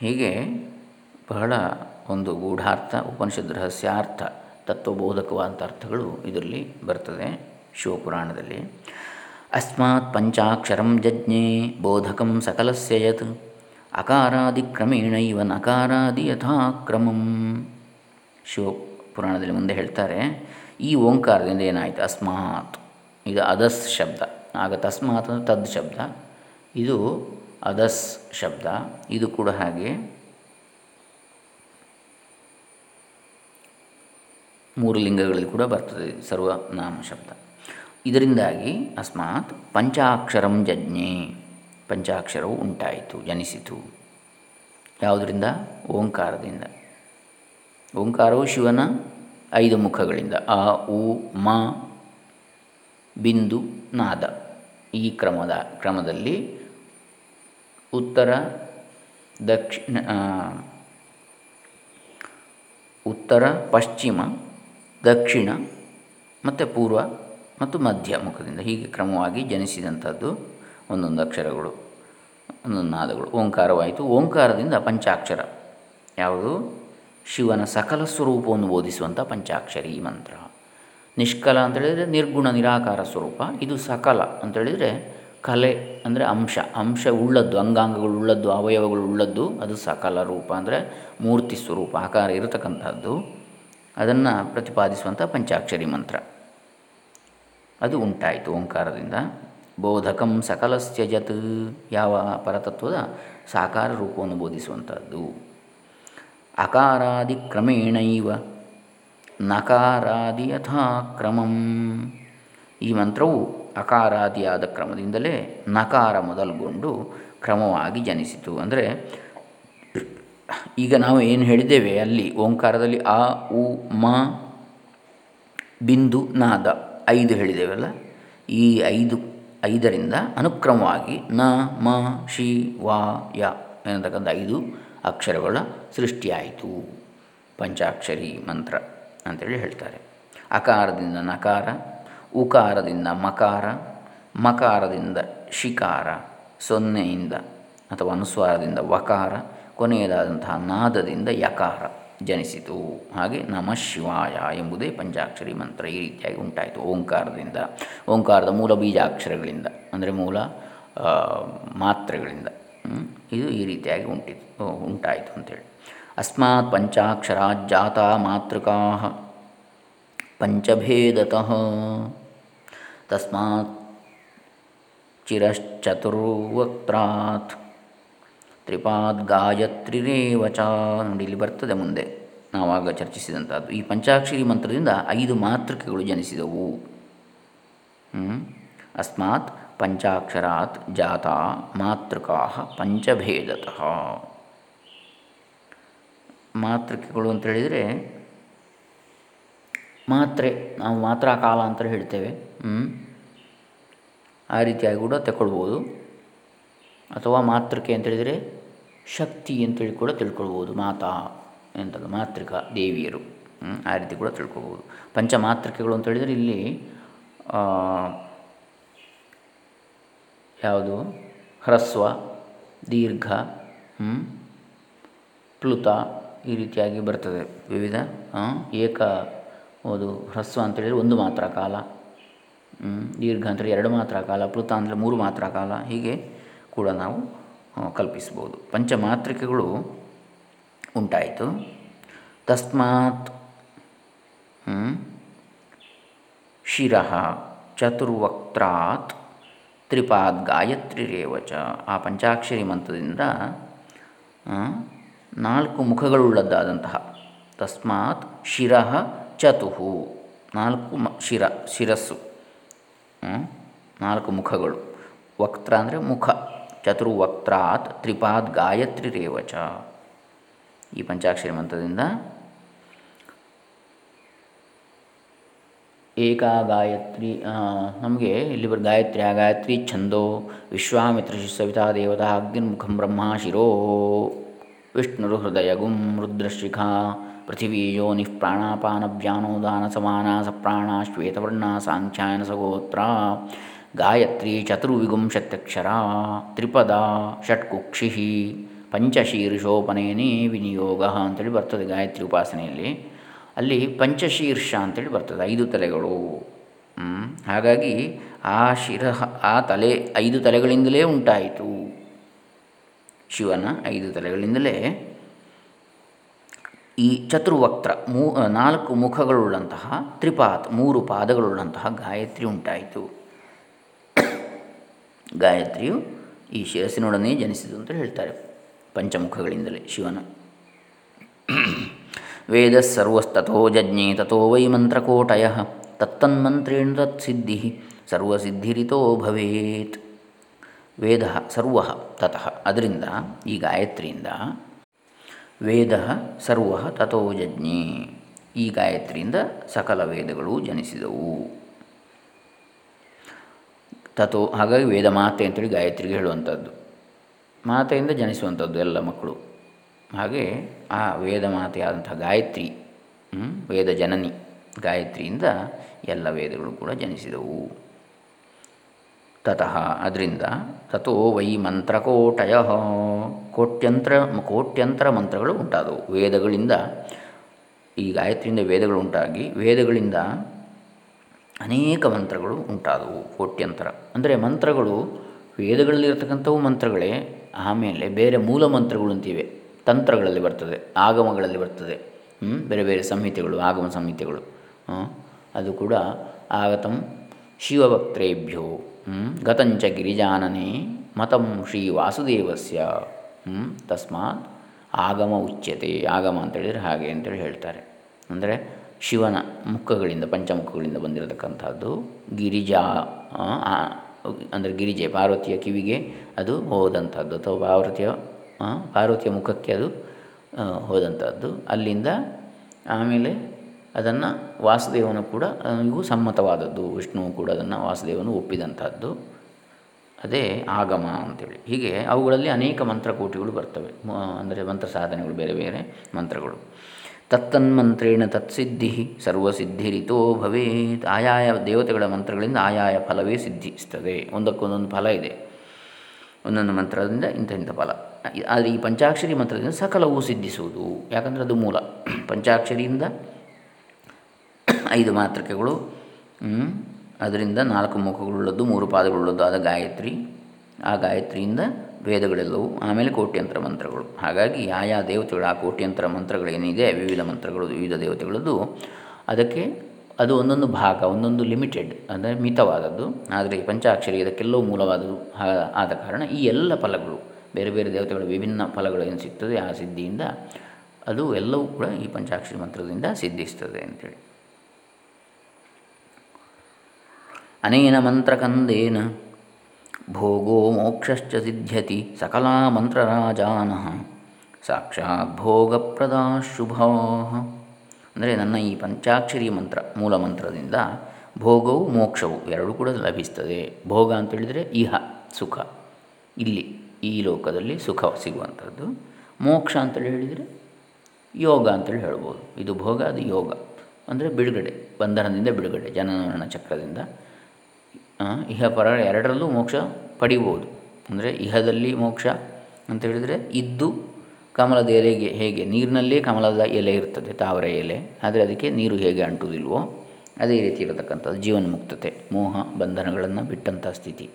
ಹೀಗೆ ಬಹಳ ಒಂದು ಗೂಢಾರ್ಥ ಉಪನಿಷದ್ ರಹಸ್ಯಾರ್ಥ ತತ್ವಬೋಧಕವಾದಂಥ ಅರ್ಥಗಳು ಇದರಲ್ಲಿ ಬರ್ತದೆ ಶಿವಪುರಾಣದಲ್ಲಿ. ಅಸ್ಮಾತ್ ಪಂಚಾಕ್ಷರಂ ಜಜ್ಞೆ ಬೋಧಕಂ ಸಕಲಸ್ಯ ಯತ್ ಅಕಾರಾದಿಕ್ರಮೇಣ ಇವ ನಕಾರಾದಿ ಯಥಾಕ್ರಮಂ. ಶಿವಪುರಾಣದಲ್ಲಿ ಮುಂದೆ ಹೇಳ್ತಾರೆ, ಈ ಓಂಕಾರದಿಂದ ಏನಾಯಿತು? ಅಸ್ಮಾತ್. ಇದು ಅದಸ್ ಶಬ್ದ. ಆಗ ತಸ್ಮಾತ್ ತದ್ ಶಬ್ದ. ಇದು ಅದಸ್ ಶಬ್ದ. ಇದು ಕೂಡ ಹಾಗೆ ಮೂರು ಲಿಂಗಗಳಲ್ಲಿ ಕೂಡ ಬರ್ತದೆ ಸರ್ವನಾಮ ಶಬ್ದ. ಇದರಿಂದಾಗಿ ಅಸ್ಮಾತ್ ಪಂಚಾಕ್ಷರಂ ಜಜ್ಞೆ ಪಂಚಾಕ್ಷರವು ಉಂಟಾಯಿತು, ಜನಿಸಿತು. ಯಾವುದರಿಂದ? ಓಂಕಾರದಿಂದ. ಓಂಕಾರವು ಶಿವನ ಐದು ಮುಖಗಳಿಂದ ಆ, ಉ, ಮ, ಬಿಂದು, ನಾದ. ಈ ಕ್ರಮದ, ಕ್ರಮದಲ್ಲಿ ಉತ್ತರ, ದಕ್ಷಿಣ ಉತ್ತರ, ಪಶ್ಚಿಮ ದಕ್ಷಿಣ ಮತ್ತು ಪೂರ್ವ ಮತ್ತು ಮಧ್ಯ ಮುಖದಿಂದ ಹೀಗೆ ಕ್ರಮವಾಗಿ ಜನಿಸಿದಂಥದ್ದು ಒಂದೊಂದು ಅಕ್ಷರಗಳು, ಒಂದೊಂದು ನಾದಗಳು. ಓಂಕಾರವಾಯಿತು. ಓಂಕಾರದಿಂದ ಪಂಚಾಕ್ಷರ. ಯಾವುದು? ಶಿವನ ಸಕಲ ಸ್ವರೂಪವನ್ನು ಬೋಧಿಸುವಂಥ ಪಂಚಾಕ್ಷರಿ ಮಂತ್ರ. ನಿಷ್ಕಲ ಅಂತೇಳಿದರೆ ನಿರ್ಗುಣ ನಿರಾಕಾರ ಸ್ವರೂಪ. ಇದು ಸಕಲ ಅಂತೇಳಿದರೆ ಕಲೆ ಅಂದರೆ ಅಂಶ. ಅಂಶ ಉಳ್ಳದ್ದು, ಅಂಗಾಂಗಗಳು ಉಳ್ಳದ್ದು, ಅವಯವಗಳು ಉಳ್ಳದ್ದು, ಅದು ಸಕಲ ರೂಪ ಅಂದರೆ ಮೂರ್ತಿ ಸ್ವರೂಪ, ಆಕಾರ ಇರತಕ್ಕಂಥದ್ದು. ಅದನ್ನು ಪ್ರತಿಪಾದಿಸುವಂಥ ಪಂಚಾಕ್ಷರಿ ಮಂತ್ರ. ಅದು ಉಂಟಾಯಿತು ಓಂಕಾರದಿಂದ. ಬೋಧಕಂ ಸಕಲಸ್ಯ ಜತ್ ಯಾವ ಪರತತ್ವದ ಸಾಕಾರ ರೂಪವನ್ನು ಬೋಧಿಸುವಂಥದ್ದು ಅಕಾರಾದಿ ಕ್ರಮೇಣೈವ ನಕಾರಾದಿ ಯಥಾ ಕ್ರಮಂ ಈ ಮಂತ್ರವು ಅಕಾರಾದಿಯಾದ ಕ್ರಮದಿಂದಲೇ ನಕಾರ ಮೊದಲುಗೊಂಡು ಕ್ರಮವಾಗಿ ಜನಿಸಿತು. ಅಂದರೆ ಈಗ ನಾವು ಏನು ಹೇಳಿದ್ದೇವೆ, ಅಲ್ಲಿ ಓಂಕಾರದಲ್ಲಿ ಆ, ಉ, ಮ, ಬಿಂದು, ನಾದ ಐದು ಹೇಳಿದ್ದೇವಲ್ಲ? ಈ ಐದು, ಐದರಿಂದ ಅನುಕ್ರಮವಾಗಿ ನ, ಮ, ಶಿ, ವಾ, ಯ ಎನ್ನತಕ್ಕಂಥ ಐದು ಅಕ್ಷರಗಳ ಸೃಷ್ಟಿಯಾಯಿತು. ಪಂಚಾಕ್ಷರಿ ಮಂತ್ರ ಅಂತೇಳಿ ಹೇಳ್ತಾರೆ. ಅಕಾರದಿಂದ ನಕಾರ, ಉಕಾರದಿಂದ ಮಕಾರ, ಮಕಾರದಿಂದ ಶಿಕಾರ, ಸೊನ್ನೆಯಿಂದ ಅಥವಾ ಅನುಸ್ವಾರದಿಂದ ವಕಾರ ಕೊನೆಯದಾದಂತಹ ನಾದದಿಂದ ಯಕಾರ ಜನಿಸಿತು. ಹಾಗೆ ನಮ ಶಿವಾಯ ಎಂಬುದೇ ಪಂಚಾಕ್ಷರಿ ಮಂತ್ರ ಈ ರೀತಿಯಾಗಿ ಉಂಟಾಯಿತು. ಓಂಕಾರದಿಂದ, ಓಂಕಾರದ ಮೂಲ ಬೀಜಾಕ್ಷರಗಳಿಂದ, ಅಂದರೆ ಮೂಲ ಮಾತ್ರೆಗಳಿಂದ ಇದು ಈ ರೀತಿಯಾಗಿ ಉಂಟಿತು ಉಂಟಾಯಿತು ಅಂತೇಳಿ. ಅಸ್ಮಾತ್ ಜಾತ ಮಾತೃಕಾ ಪಂಚಭೇದತಃ ತಸ್ಮಾತ್ ಚಿರಶ್ಚತುರ್ವಕ್ತ್ರಾತ್ ತ್ರಿಪಾದ್ ಗಾಯತ್ರಿರೇವ ಚ ನೋಡಿ ಇಲ್ಲಿ ಬರ್ತದೆ ಮುಂದೆ. ನಾವಾಗ ಚರ್ಚಿಸಿದಂಥದ್ದು ಈ ಪಂಚಾಕ್ಷರಿ ಮಂತ್ರದಿಂದ ಐದು ಮಾತೃಕೆಗಳು ಜನಿಸಿದವು. ಅಸ್ಮಾತ್ ಪಂಚಾಕ್ಷರಾತ್ ಜಾತ ಮಾತೃಕಾ ಪಂಚಭೇದತಃ. ಮಾತೃಕೆಗಳು ಅಂತ ಹೇಳಿದರೆ ಮಾತ್ರೆ, ನಾವು ಮಾತ್ರ ಕಾಲ ಅಂತ ಹೇಳ್ತೇವೆ. ಆ ರೀತಿಯಾಗಿ ಕೂಡ ತಗೊಳ್ಬೋದು ಅಥವಾ ಮಾತೃಕೆ ಅಂತೇಳಿದರೆ ಶಕ್ತಿ ಅಂತೇಳಿ ಕೂಡ ತಿಳ್ಕೊಳ್ಬೋದು, ಮಾತಾ ಎಂತಲ್ಲ, ಮಾತೃಕ, ದೇವಿಯರು ಆ ರೀತಿ ಕೂಡ ತಿಳ್ಕೊಳ್ಬೋದು. ಪಂಚಮಾತೃಕೆಗಳು ಅಂತ ಹೇಳಿದರೆ ಇಲ್ಲಿ ಯಾವುದು? ಹ್ರಸ್ವ, ದೀರ್ಘ ಪ್ಲುತ ಈ ರೀತಿಯಾಗಿ ಬರ್ತದೆ. ವಿವಿಧ ಏಕ ಹೌದು ಹ್ರಸ್ವ ಅಂತೇಳಿದರೆ ಒಂದು ಮಾತ್ರ ಕಾಲ ದೀರ್ಘ ಅಂತೇಳಿ ಎರಡು ಮಾತ್ರ ಕಾಲ, ಪ್ಲುತ ಅಂದರೆ ಮೂರು ಮಾತ್ರ ಕಾಲ, ಹೀಗೆ ಕೂಡ ನಾವು ಕಲ್ಪಿಸ್ಬೋದು. ಪಂಚಮಾತ್ರಿಕೆಗಳು ಉಂಟಾಯಿತು. ತಸ್ಮಾತ್ ಶಿರ ಚತುರ್ವಕ್ತ್ರಾತ್ ತ್ರಿಪಾದ್ ಗಾಯತ್ರಿರೇವಚ ಆ ಪಂಚಾಕ್ಷರಿ ಮಂತ್ರದಿಂದ ನಾಲ್ಕು ಮುಖಗಳುಳ್ಳದ್ದಾದಂತಹ ತಸ್ಮಾತ್ ಶಿರ ಚತುಹು ನಾಲ್ಕು ಮ, ಶಿರ, ಶಿರಸ್ಸು. ನಾಲ್ಕು ಮುಖಗಳು. ವಕ್ತ್ರ ಅಂದರೆ ಮುಖ. ಚತುರ್ವಕ್ತ್ರಾತ್ ತ್ರಿಪಾದ್ ಗಾಯತ್ರಿ ರೇವಚ. ಈ ಪಂಚಾಕ್ಷರಿ ಮಂತ್ರದಿಂದ ಏಕಾ ಗಾಯತ್ರಿ ನಮಗೆ ಇಲ್ಲಿ ಬರ್ ಗಾಯತ್ರಿ ಆ ಗಾಯತ್ರಿ ಛಂದೋ, ವಿಶ್ವಾಮಿತ್ರ ಸವಿತಾ ದೇವತಾ, ಅಗ್ನಿರ್ಮುಖಂ ಬ್ರಹ್ಮ, ಶಿರೋ, ವಿಷ್ಣುರು ಹೃದಯ ಗುಂ ರುದ್ರಶಿಖಾ, ಪೃಥಿವೀ ಯೋನಿಃ ಪ್ರಾಣಾಪಾನವ್ಯಾನೋದಾನ ಸಮಾನ ಸಪ್ರಾಣ ಶ್ವೇತವರ್ಣ ಸಾಂಖ್ಯಾಯನ ಸಗೋತ್ರ ಗಾಯತ್ರಿ ಚತುರ್ವಿಗುಂಶತ್ಯಕ್ಷರ, ತ್ರಿಪದ, ಷಟ್ಕುಕ್ಷಿ ಪಂಚಶೀರ್ಷೋಪನೇನೇ ವಿನಿಯೋಗ ಅಂತೇಳಿ ಬರ್ತದೆ ಗಾಯತ್ರಿ ಉಪಾಸನೆಯಲ್ಲಿ. ಅಲ್ಲಿ ಪಂಚಶೀರ್ಷ ಅಂತೇಳಿ ಬರ್ತದೆ, ಐದು ತಲೆಗಳು. ಹಾಗಾಗಿ ಆ ಶಿರ ಆ ತಲೆ ಐದು ತಲೆಗಳಿಂದಲೇ ಉಂಟಾಯಿತು. ಶಿವನ ಐದು ತಲೆಗಳಿಂದಲೇ. ಈ ಚತುರ್ವಕ್ತ್ರ ಮೂ, ನಾಲ್ಕು ಮುಖಗಳುಳ್ಳಂತಹ, ತ್ರಿಪಾತ್, ಮೂರು ಪಾದಗಳುಳ್ಳಂತಹ ಗಾಯತ್ರಿ ಉಂಟಾಯಿತು. ಗಾಯತ್ರಿಯು ಈ ಶಿರಸ್ಸಿನೊಡನೆ ಜನಿಸಿತು ಅಂತ ಹೇಳ್ತಾರೆ ಪಂಚಮುಖಗಳಿಂದಲೇ ಶಿವನ. ವೇದ ಸರ್ವಸ್ತೋ ಜಜ್ಞೆ ತಥೋ ವೈ ಮಂತ್ರಕೋಟಯ, ತತ್ತನ್ಮಂತ್ರೇಣ ತತ್ಸಿದ್ಧಿ, ಸರ್ವಸಿದ್ಧಿರಿತೋ ಭವೇತ್. ವೇದ ಸರ್ವ ತತಃ. ಅದರಿಂದ ಈ ಗಾಯತ್ರಿಯಿಂದ ವೇದ ಸರ್ವ ತಥೋ ಜಜ್ಞೆ ಈ ಗಾಯತ್ರಿಯಿಂದ ಸಕಲ ವೇದಗಳು ಜನಿಸಿದವು. ತಥೋ ಹಾಗಾಗಿ ವೇದ ಮಾತೆ ಅಂತೇಳಿ ಗಾಯತ್ರಿಗೆ ಹೇಳುವಂಥದ್ದು. ಮಾತೆಯಿಂದ ಜನಿಸುವಂಥದ್ದು ಎಲ್ಲ ಮಕ್ಕಳು. ಹಾಗೆ ಆ ವೇದ ಮಾತೆಯಾದಂಥ ಗಾಯತ್ರಿ ವೇದ ಜನನಿ, ಗಾಯತ್ರಿಯಿಂದ ಎಲ್ಲ ವೇದಗಳು ಕೂಡ ಜನಿಸಿದವು. ತತಃ ಅದರಿಂದ ತಥೋ ವೈ ಮಂತ್ರಕೋಟಯ ಕೋಟ್ಯಂತ್ರ, ಕೋಟ್ಯಂತರ ಮಂತ್ರಗಳು ಉಂಟಾದವು. ವೇದಗಳಿಂದ ಈ ಗಾಯತ್ರಿಯಿಂದ ವೇದಗಳು ಉಂಟಾಗಿ, ವೇದಗಳಿಂದ ಅನೇಕ ಮಂತ್ರಗಳು ಉಂಟಾದವು, ಕೋಟ್ಯಂತರ. ಅಂದರೆ ಮಂತ್ರಗಳು ವೇದಗಳಲ್ಲಿರತಕ್ಕಂಥವು ಮಂತ್ರಗಳೇ, ಆಮೇಲೆ ಬೇರೆ ಮೂಲ ಮಂತ್ರಗಳು ಅಂತಿವೆ. ತಂತ್ರಗಳಲ್ಲಿ ಬರ್ತದೆ, ಆಗಮಗಳಲ್ಲಿ ಬರ್ತದೆ. ಬೇರೆ ಬೇರೆ ಸಂಹಿತೆಗಳು, ಆಗಮ ಸಂಹಿತೆಗಳು. ಅದು ಕೂಡ ಆಗತಂ ಶಿವಭಕ್ತೇಭ್ಯೋ. ಗತಂಚ ಗಿರಿಜಾನನೇ ಮತಂ ಶ್ರೀ ವಾಸುದೇವಸ್ಯ. ತಸ್ಮಾತ್ ಆಗಮ ಉಚ್ಯತೆ, ಆಗಮ ಅಂತೇಳಿದರೆ ಹಾಗೆ ಅಂತೇಳಿ ಹೇಳ್ತಾರೆ. ಅಂದರೆ ಶಿವನ ಮುಖಗಳಿಂದ, ಪಂಚಮುಖಗಳಿಂದ ಬಂದಿರತಕ್ಕಂಥದ್ದು. ಗಿರಿಜಾ ಅಂದರೆ ಗಿರಿಜೆ, ಪಾರ್ವತಿಯ ಕಿವಿಗೆ ಅದು ಹೋದಂಥದ್ದು. ಅಥವಾ ಪಾರ್ವತಿಯ ಪಾರ್ವತಿಯ ಮುಖಕ್ಕೆ ಅದು ಹೋದಂಥದ್ದು. ಅಲ್ಲಿಂದ ಆಮೇಲೆ ಅದನ್ನು ವಾಸುದೇವನು ಕೂಡ ಅವನಿಗೂ ಸಮ್ಮತವಾದದ್ದು. ವಿಷ್ಣುವು ಕೂಡ ಅದನ್ನು ವಾಸುದೇವನು ಒಪ್ಪಿದಂಥದ್ದು. ಅದೇ ಆಗಮ ಅಂತೇಳಿ. ಹೀಗೆ ಅವುಗಳಲ್ಲಿ ಅನೇಕ ಮಂತ್ರಕೋಟಿಗಳು ಬರ್ತವೆ. ಅಂದರೆ ಮಂತ್ರ ಸಾಧನೆಗಳು ಬೇರೆ ಬೇರೆ ಮಂತ್ರಗಳು. ತತ್ತನ್ಮಂತ್ರೇಣ ತತ್ಸಿದ್ಧಿ ಸರ್ವಸಿದ್ಧಿರಿತೋ ಭವೇತ್. ಆಯಾಯ ದೇವತೆಗಳ ಮಂತ್ರಗಳಿಂದ ಆಯಾಯ ಫಲವೇ ಸಿದ್ಧಿಸ್ತದೆ. ಒಂದಕ್ಕೊಂದೊಂದು ಫಲ ಇದೆ. ಒಂದೊಂದು ಮಂತ್ರದಿಂದ ಇಂಥ ಇಂಥ ಫಲ. ಆದರೆ ಈ ಪಂಚಾಕ್ಷರಿ ಮಂತ್ರದಿಂದ ಸಕಲವೂ ಸಿದ್ಧಿಸುವುದು. ಯಾಕಂದರೆ ಅದು ಮೂಲ. ಪಂಚಾಕ್ಷರಿಯಿಂದ ಐದು ಮಾತೃಕೆಗಳು ಅದರಿಂದ ನಾಲ್ಕು ಮುಖಗಳುಳ್ಳದ್ದು, ಮೂರು ಪಾದಗಳುಳ್ಳದ್ದು ಆದ ಗಾಯತ್ರಿ. ಆ ಗಾಯತ್ರಿಯಿಂದ ವೇದಗಳೆಲ್ಲವು ಆಮೇಲೆ ಕೋಟ್ಯಂತರ ಮಂತ್ರಗಳು. ಹಾಗಾಗಿ ಆಯಾ ದೇವತೆಗಳು ಆ ಕೋಟ್ಯಂತರ ಮಂತ್ರಗಳೇನಿದೆ, ವಿವಿಧ ಮಂತ್ರಗಳು, ವಿವಿಧ ದೇವತೆಗಳದ್ದು, ಅದಕ್ಕೆ ಅದು ಒಂದೊಂದು ಭಾಗ, ಒಂದೊಂದು ಲಿಮಿಟೆಡ್, ಅಂದರೆ ಮಿತವಾದದ್ದು. ಆದರೆ ಈ ಪಂಚಾಕ್ಷರಿ ಇದಕ್ಕೆಲ್ಲವೂ ಮೂಲವಾದದ್ದು ಆದ ಕಾರಣ ಈ ಎಲ್ಲ ಫಲಗಳು, ಬೇರೆ ಬೇರೆ ದೇವತೆಗಳ ವಿಭಿನ್ನ ಫಲಗಳು ಏನು ಸಿಗ್ತದೆ ಆ ಸಿದ್ಧಿಯಿಂದ ಅದು ಎಲ್ಲವೂ ಕೂಡ ಈ ಪಂಚಾಕ್ಷರಿ ಮಂತ್ರದಿಂದ ಸಿದ್ಧಿಸ್ತದೆ ಅಂಥೇಳಿ ಅನೇನ ಮಂತ್ರಕಂದೇನ ಭೋಗೋ ಮೋಕ್ಷಶ್ಚ ಸಿದ್ಧ್ಯತಿ ಸಕಲಾ ಮಂತ್ರರಾಜಾನ ಸಾಕ್ಷಾತ್ ಭೋಗಪ್ರದ ಶುಭ ಅಂದರೆ ನನ್ನ ಈ ಪಂಚಾಕ್ಷರಿ ಮಂತ್ರ, ಮೂಲ ಮಂತ್ರದಿಂದ ಭೋಗವು, ಮೋಕ್ಷವು ಎರಡೂ ಕೂಡ ಲಭಿಸ್ತದೆ. ಭೋಗ ಅಂತೇಳಿದರೆ ಇಹ, ಸುಖ. ಇಲ್ಲಿ ಈ ಲೋಕದಲ್ಲಿ ಸುಖ ಸಿಗುವಂಥದ್ದು. ಮೋಕ್ಷ ಅಂತೇಳಿ ಹೇಳಿದರೆ ಯೋಗ ಅಂತೇಳಿ ಹೇಳ್ಬೋದು. ಇದು ಭೋಗ, ಅದು ಯೋಗ. ಅಂದರೆ ಬಿಡುಗಡೆ, ಬಂಧನದಿಂದ ಬಿಡುಗಡೆ, ಜನನ ಚಕ್ರದಿಂದ. ಇಹ ಪರ ಎರಡರಲ್ಲೂ ಮೋಕ್ಷ ಪಡಿಬೋದು. ಅಂದರೆ ಇಹದಲ್ಲಿ ಮೋಕ್ಷ ಅಂತ ಹೇಳಿದರೆ ಇದ್ದು ಕಮಲದ ಎಲೆಗೆ ಹೇಗೆ? ನೀರಿನಲ್ಲೇ ಕಮಲದ ಎಲೆ ಇರ್ತದೆ, ತಾವರ ಎಲೆ. ಆದರೆ ಅದಕ್ಕೆ ನೀರು ಹೇಗೆ ಅಂಟುವುದಿಲ್ವೋ ಅದೇ ರೀತಿ ಇರತಕ್ಕಂಥದ್ದು ಜೀವನ್ಮುಕ್ತತೆ, ಮೋಹ, ಬಂಧನಗಳನ್ನು ಬಿಟ್ಟಂಥ ಸ್ಥಿತಿ.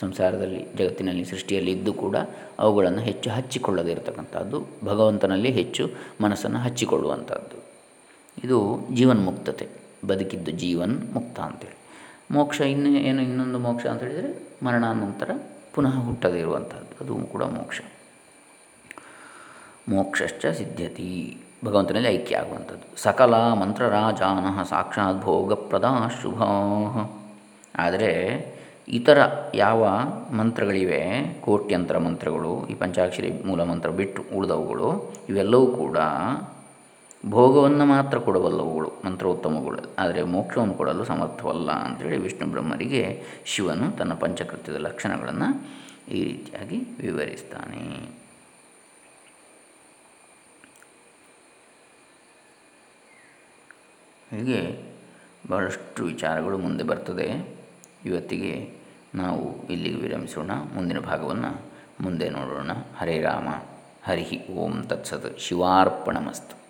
ಸಂಸಾರದಲ್ಲಿ, ಜಗತ್ತಿನಲ್ಲಿ, ಸೃಷ್ಟಿಯಲ್ಲಿ ಇದ್ದು ಕೂಡ ಅವುಗಳನ್ನು ಹೆಚ್ಚು ಹಚ್ಚಿಕೊಳ್ಳದೇ ಇರತಕ್ಕಂಥದ್ದು, ಭಗವಂತನಲ್ಲಿ ಹೆಚ್ಚು ಮನಸ್ಸನ್ನು ಹಚ್ಚಿಕೊಳ್ಳುವಂಥದ್ದು. ಇದು ಜೀವನ್ ಮುಕ್ತತೆ ಬದುಕಿದ್ದು ಜೀವನ್ ಮುಕ್ತ ಅಂತೇಳಿ. ಮೋಕ್ಷ ಇನ್ನು ಏನು ಇನ್ನೊಂದು ಮೋಕ್ಷ ಅಂತ ಹೇಳಿದರೆ ಮರಣಾನಂತರ ಪುನಃ ಹುಟ್ಟದೇ ಇರುವಂಥದ್ದು ಅದು ಕೂಡ ಮೋಕ್ಷ. ಮೋಕ್ಷಶ್ಚ ಸಿದ್ಧತಿ ಭಗವಂತನಲ್ಲಿ ಐಕ್ಯ ಆಗುವಂಥದ್ದು. ಸಕಲ ಮಂತ್ರರಾಜಾನ ಸಾಕ್ಷಾತ್ ಭೋಗಪ್ರದ ಶುಭ ಆದರೆ ಇತರ ಯಾವ ಮಂತ್ರಗಳಿವೆ, ಕೋಟ್ಯಂತರ ಮಂತ್ರಗಳು, ಈ ಪಂಚಾಕ್ಷರಿ ಮೂಲ ಮಂತ್ರ ಬಿಟ್ಟು ಉಳಿದವುಗಳು, ಇವೆಲ್ಲವೂ ಕೂಡ ಭೋಗವನ್ನು ಮಾತ್ರ ಕೊಡಬಲ್ಲವುಗಳು ಮಂತ್ರೋತ್ತಮಗಳು. ಆದರೆ ಮೋಕ್ಷವನ್ನು ಕೊಡಲು ಸಮರ್ಥವಲ್ಲ ಅಂಥೇಳಿ ವಿಷ್ಣು ಬ್ರಹ್ಮರಿಗೆ ಶಿವನು ತನ್ನ ಪಂಚಕೃತ್ಯದ ಲಕ್ಷಣಗಳನ್ನು ಈ ರೀತಿಯಾಗಿ ವಿವರಿಸ್ತಾನೆ. ಹೀಗೆ ಬಹಳಷ್ಟು ವಿಚಾರಗಳು ಮುಂದೆ ಬರ್ತದೆ. ಇವತ್ತಿಗೆ ನಾವು ಇಲ್ಲಿಗೆ ವಿರಮಿಸೋಣ. ಮುಂದಿನ ಭಾಗವನ್ನು ಮುಂದೆ ನೋಡೋಣ. ಹರೇ ರಾಮ. ಹರಿ ಓಂ ತತ್ಸತ್. ಶಿವಾರ್ಪಣಮಸ್ತು.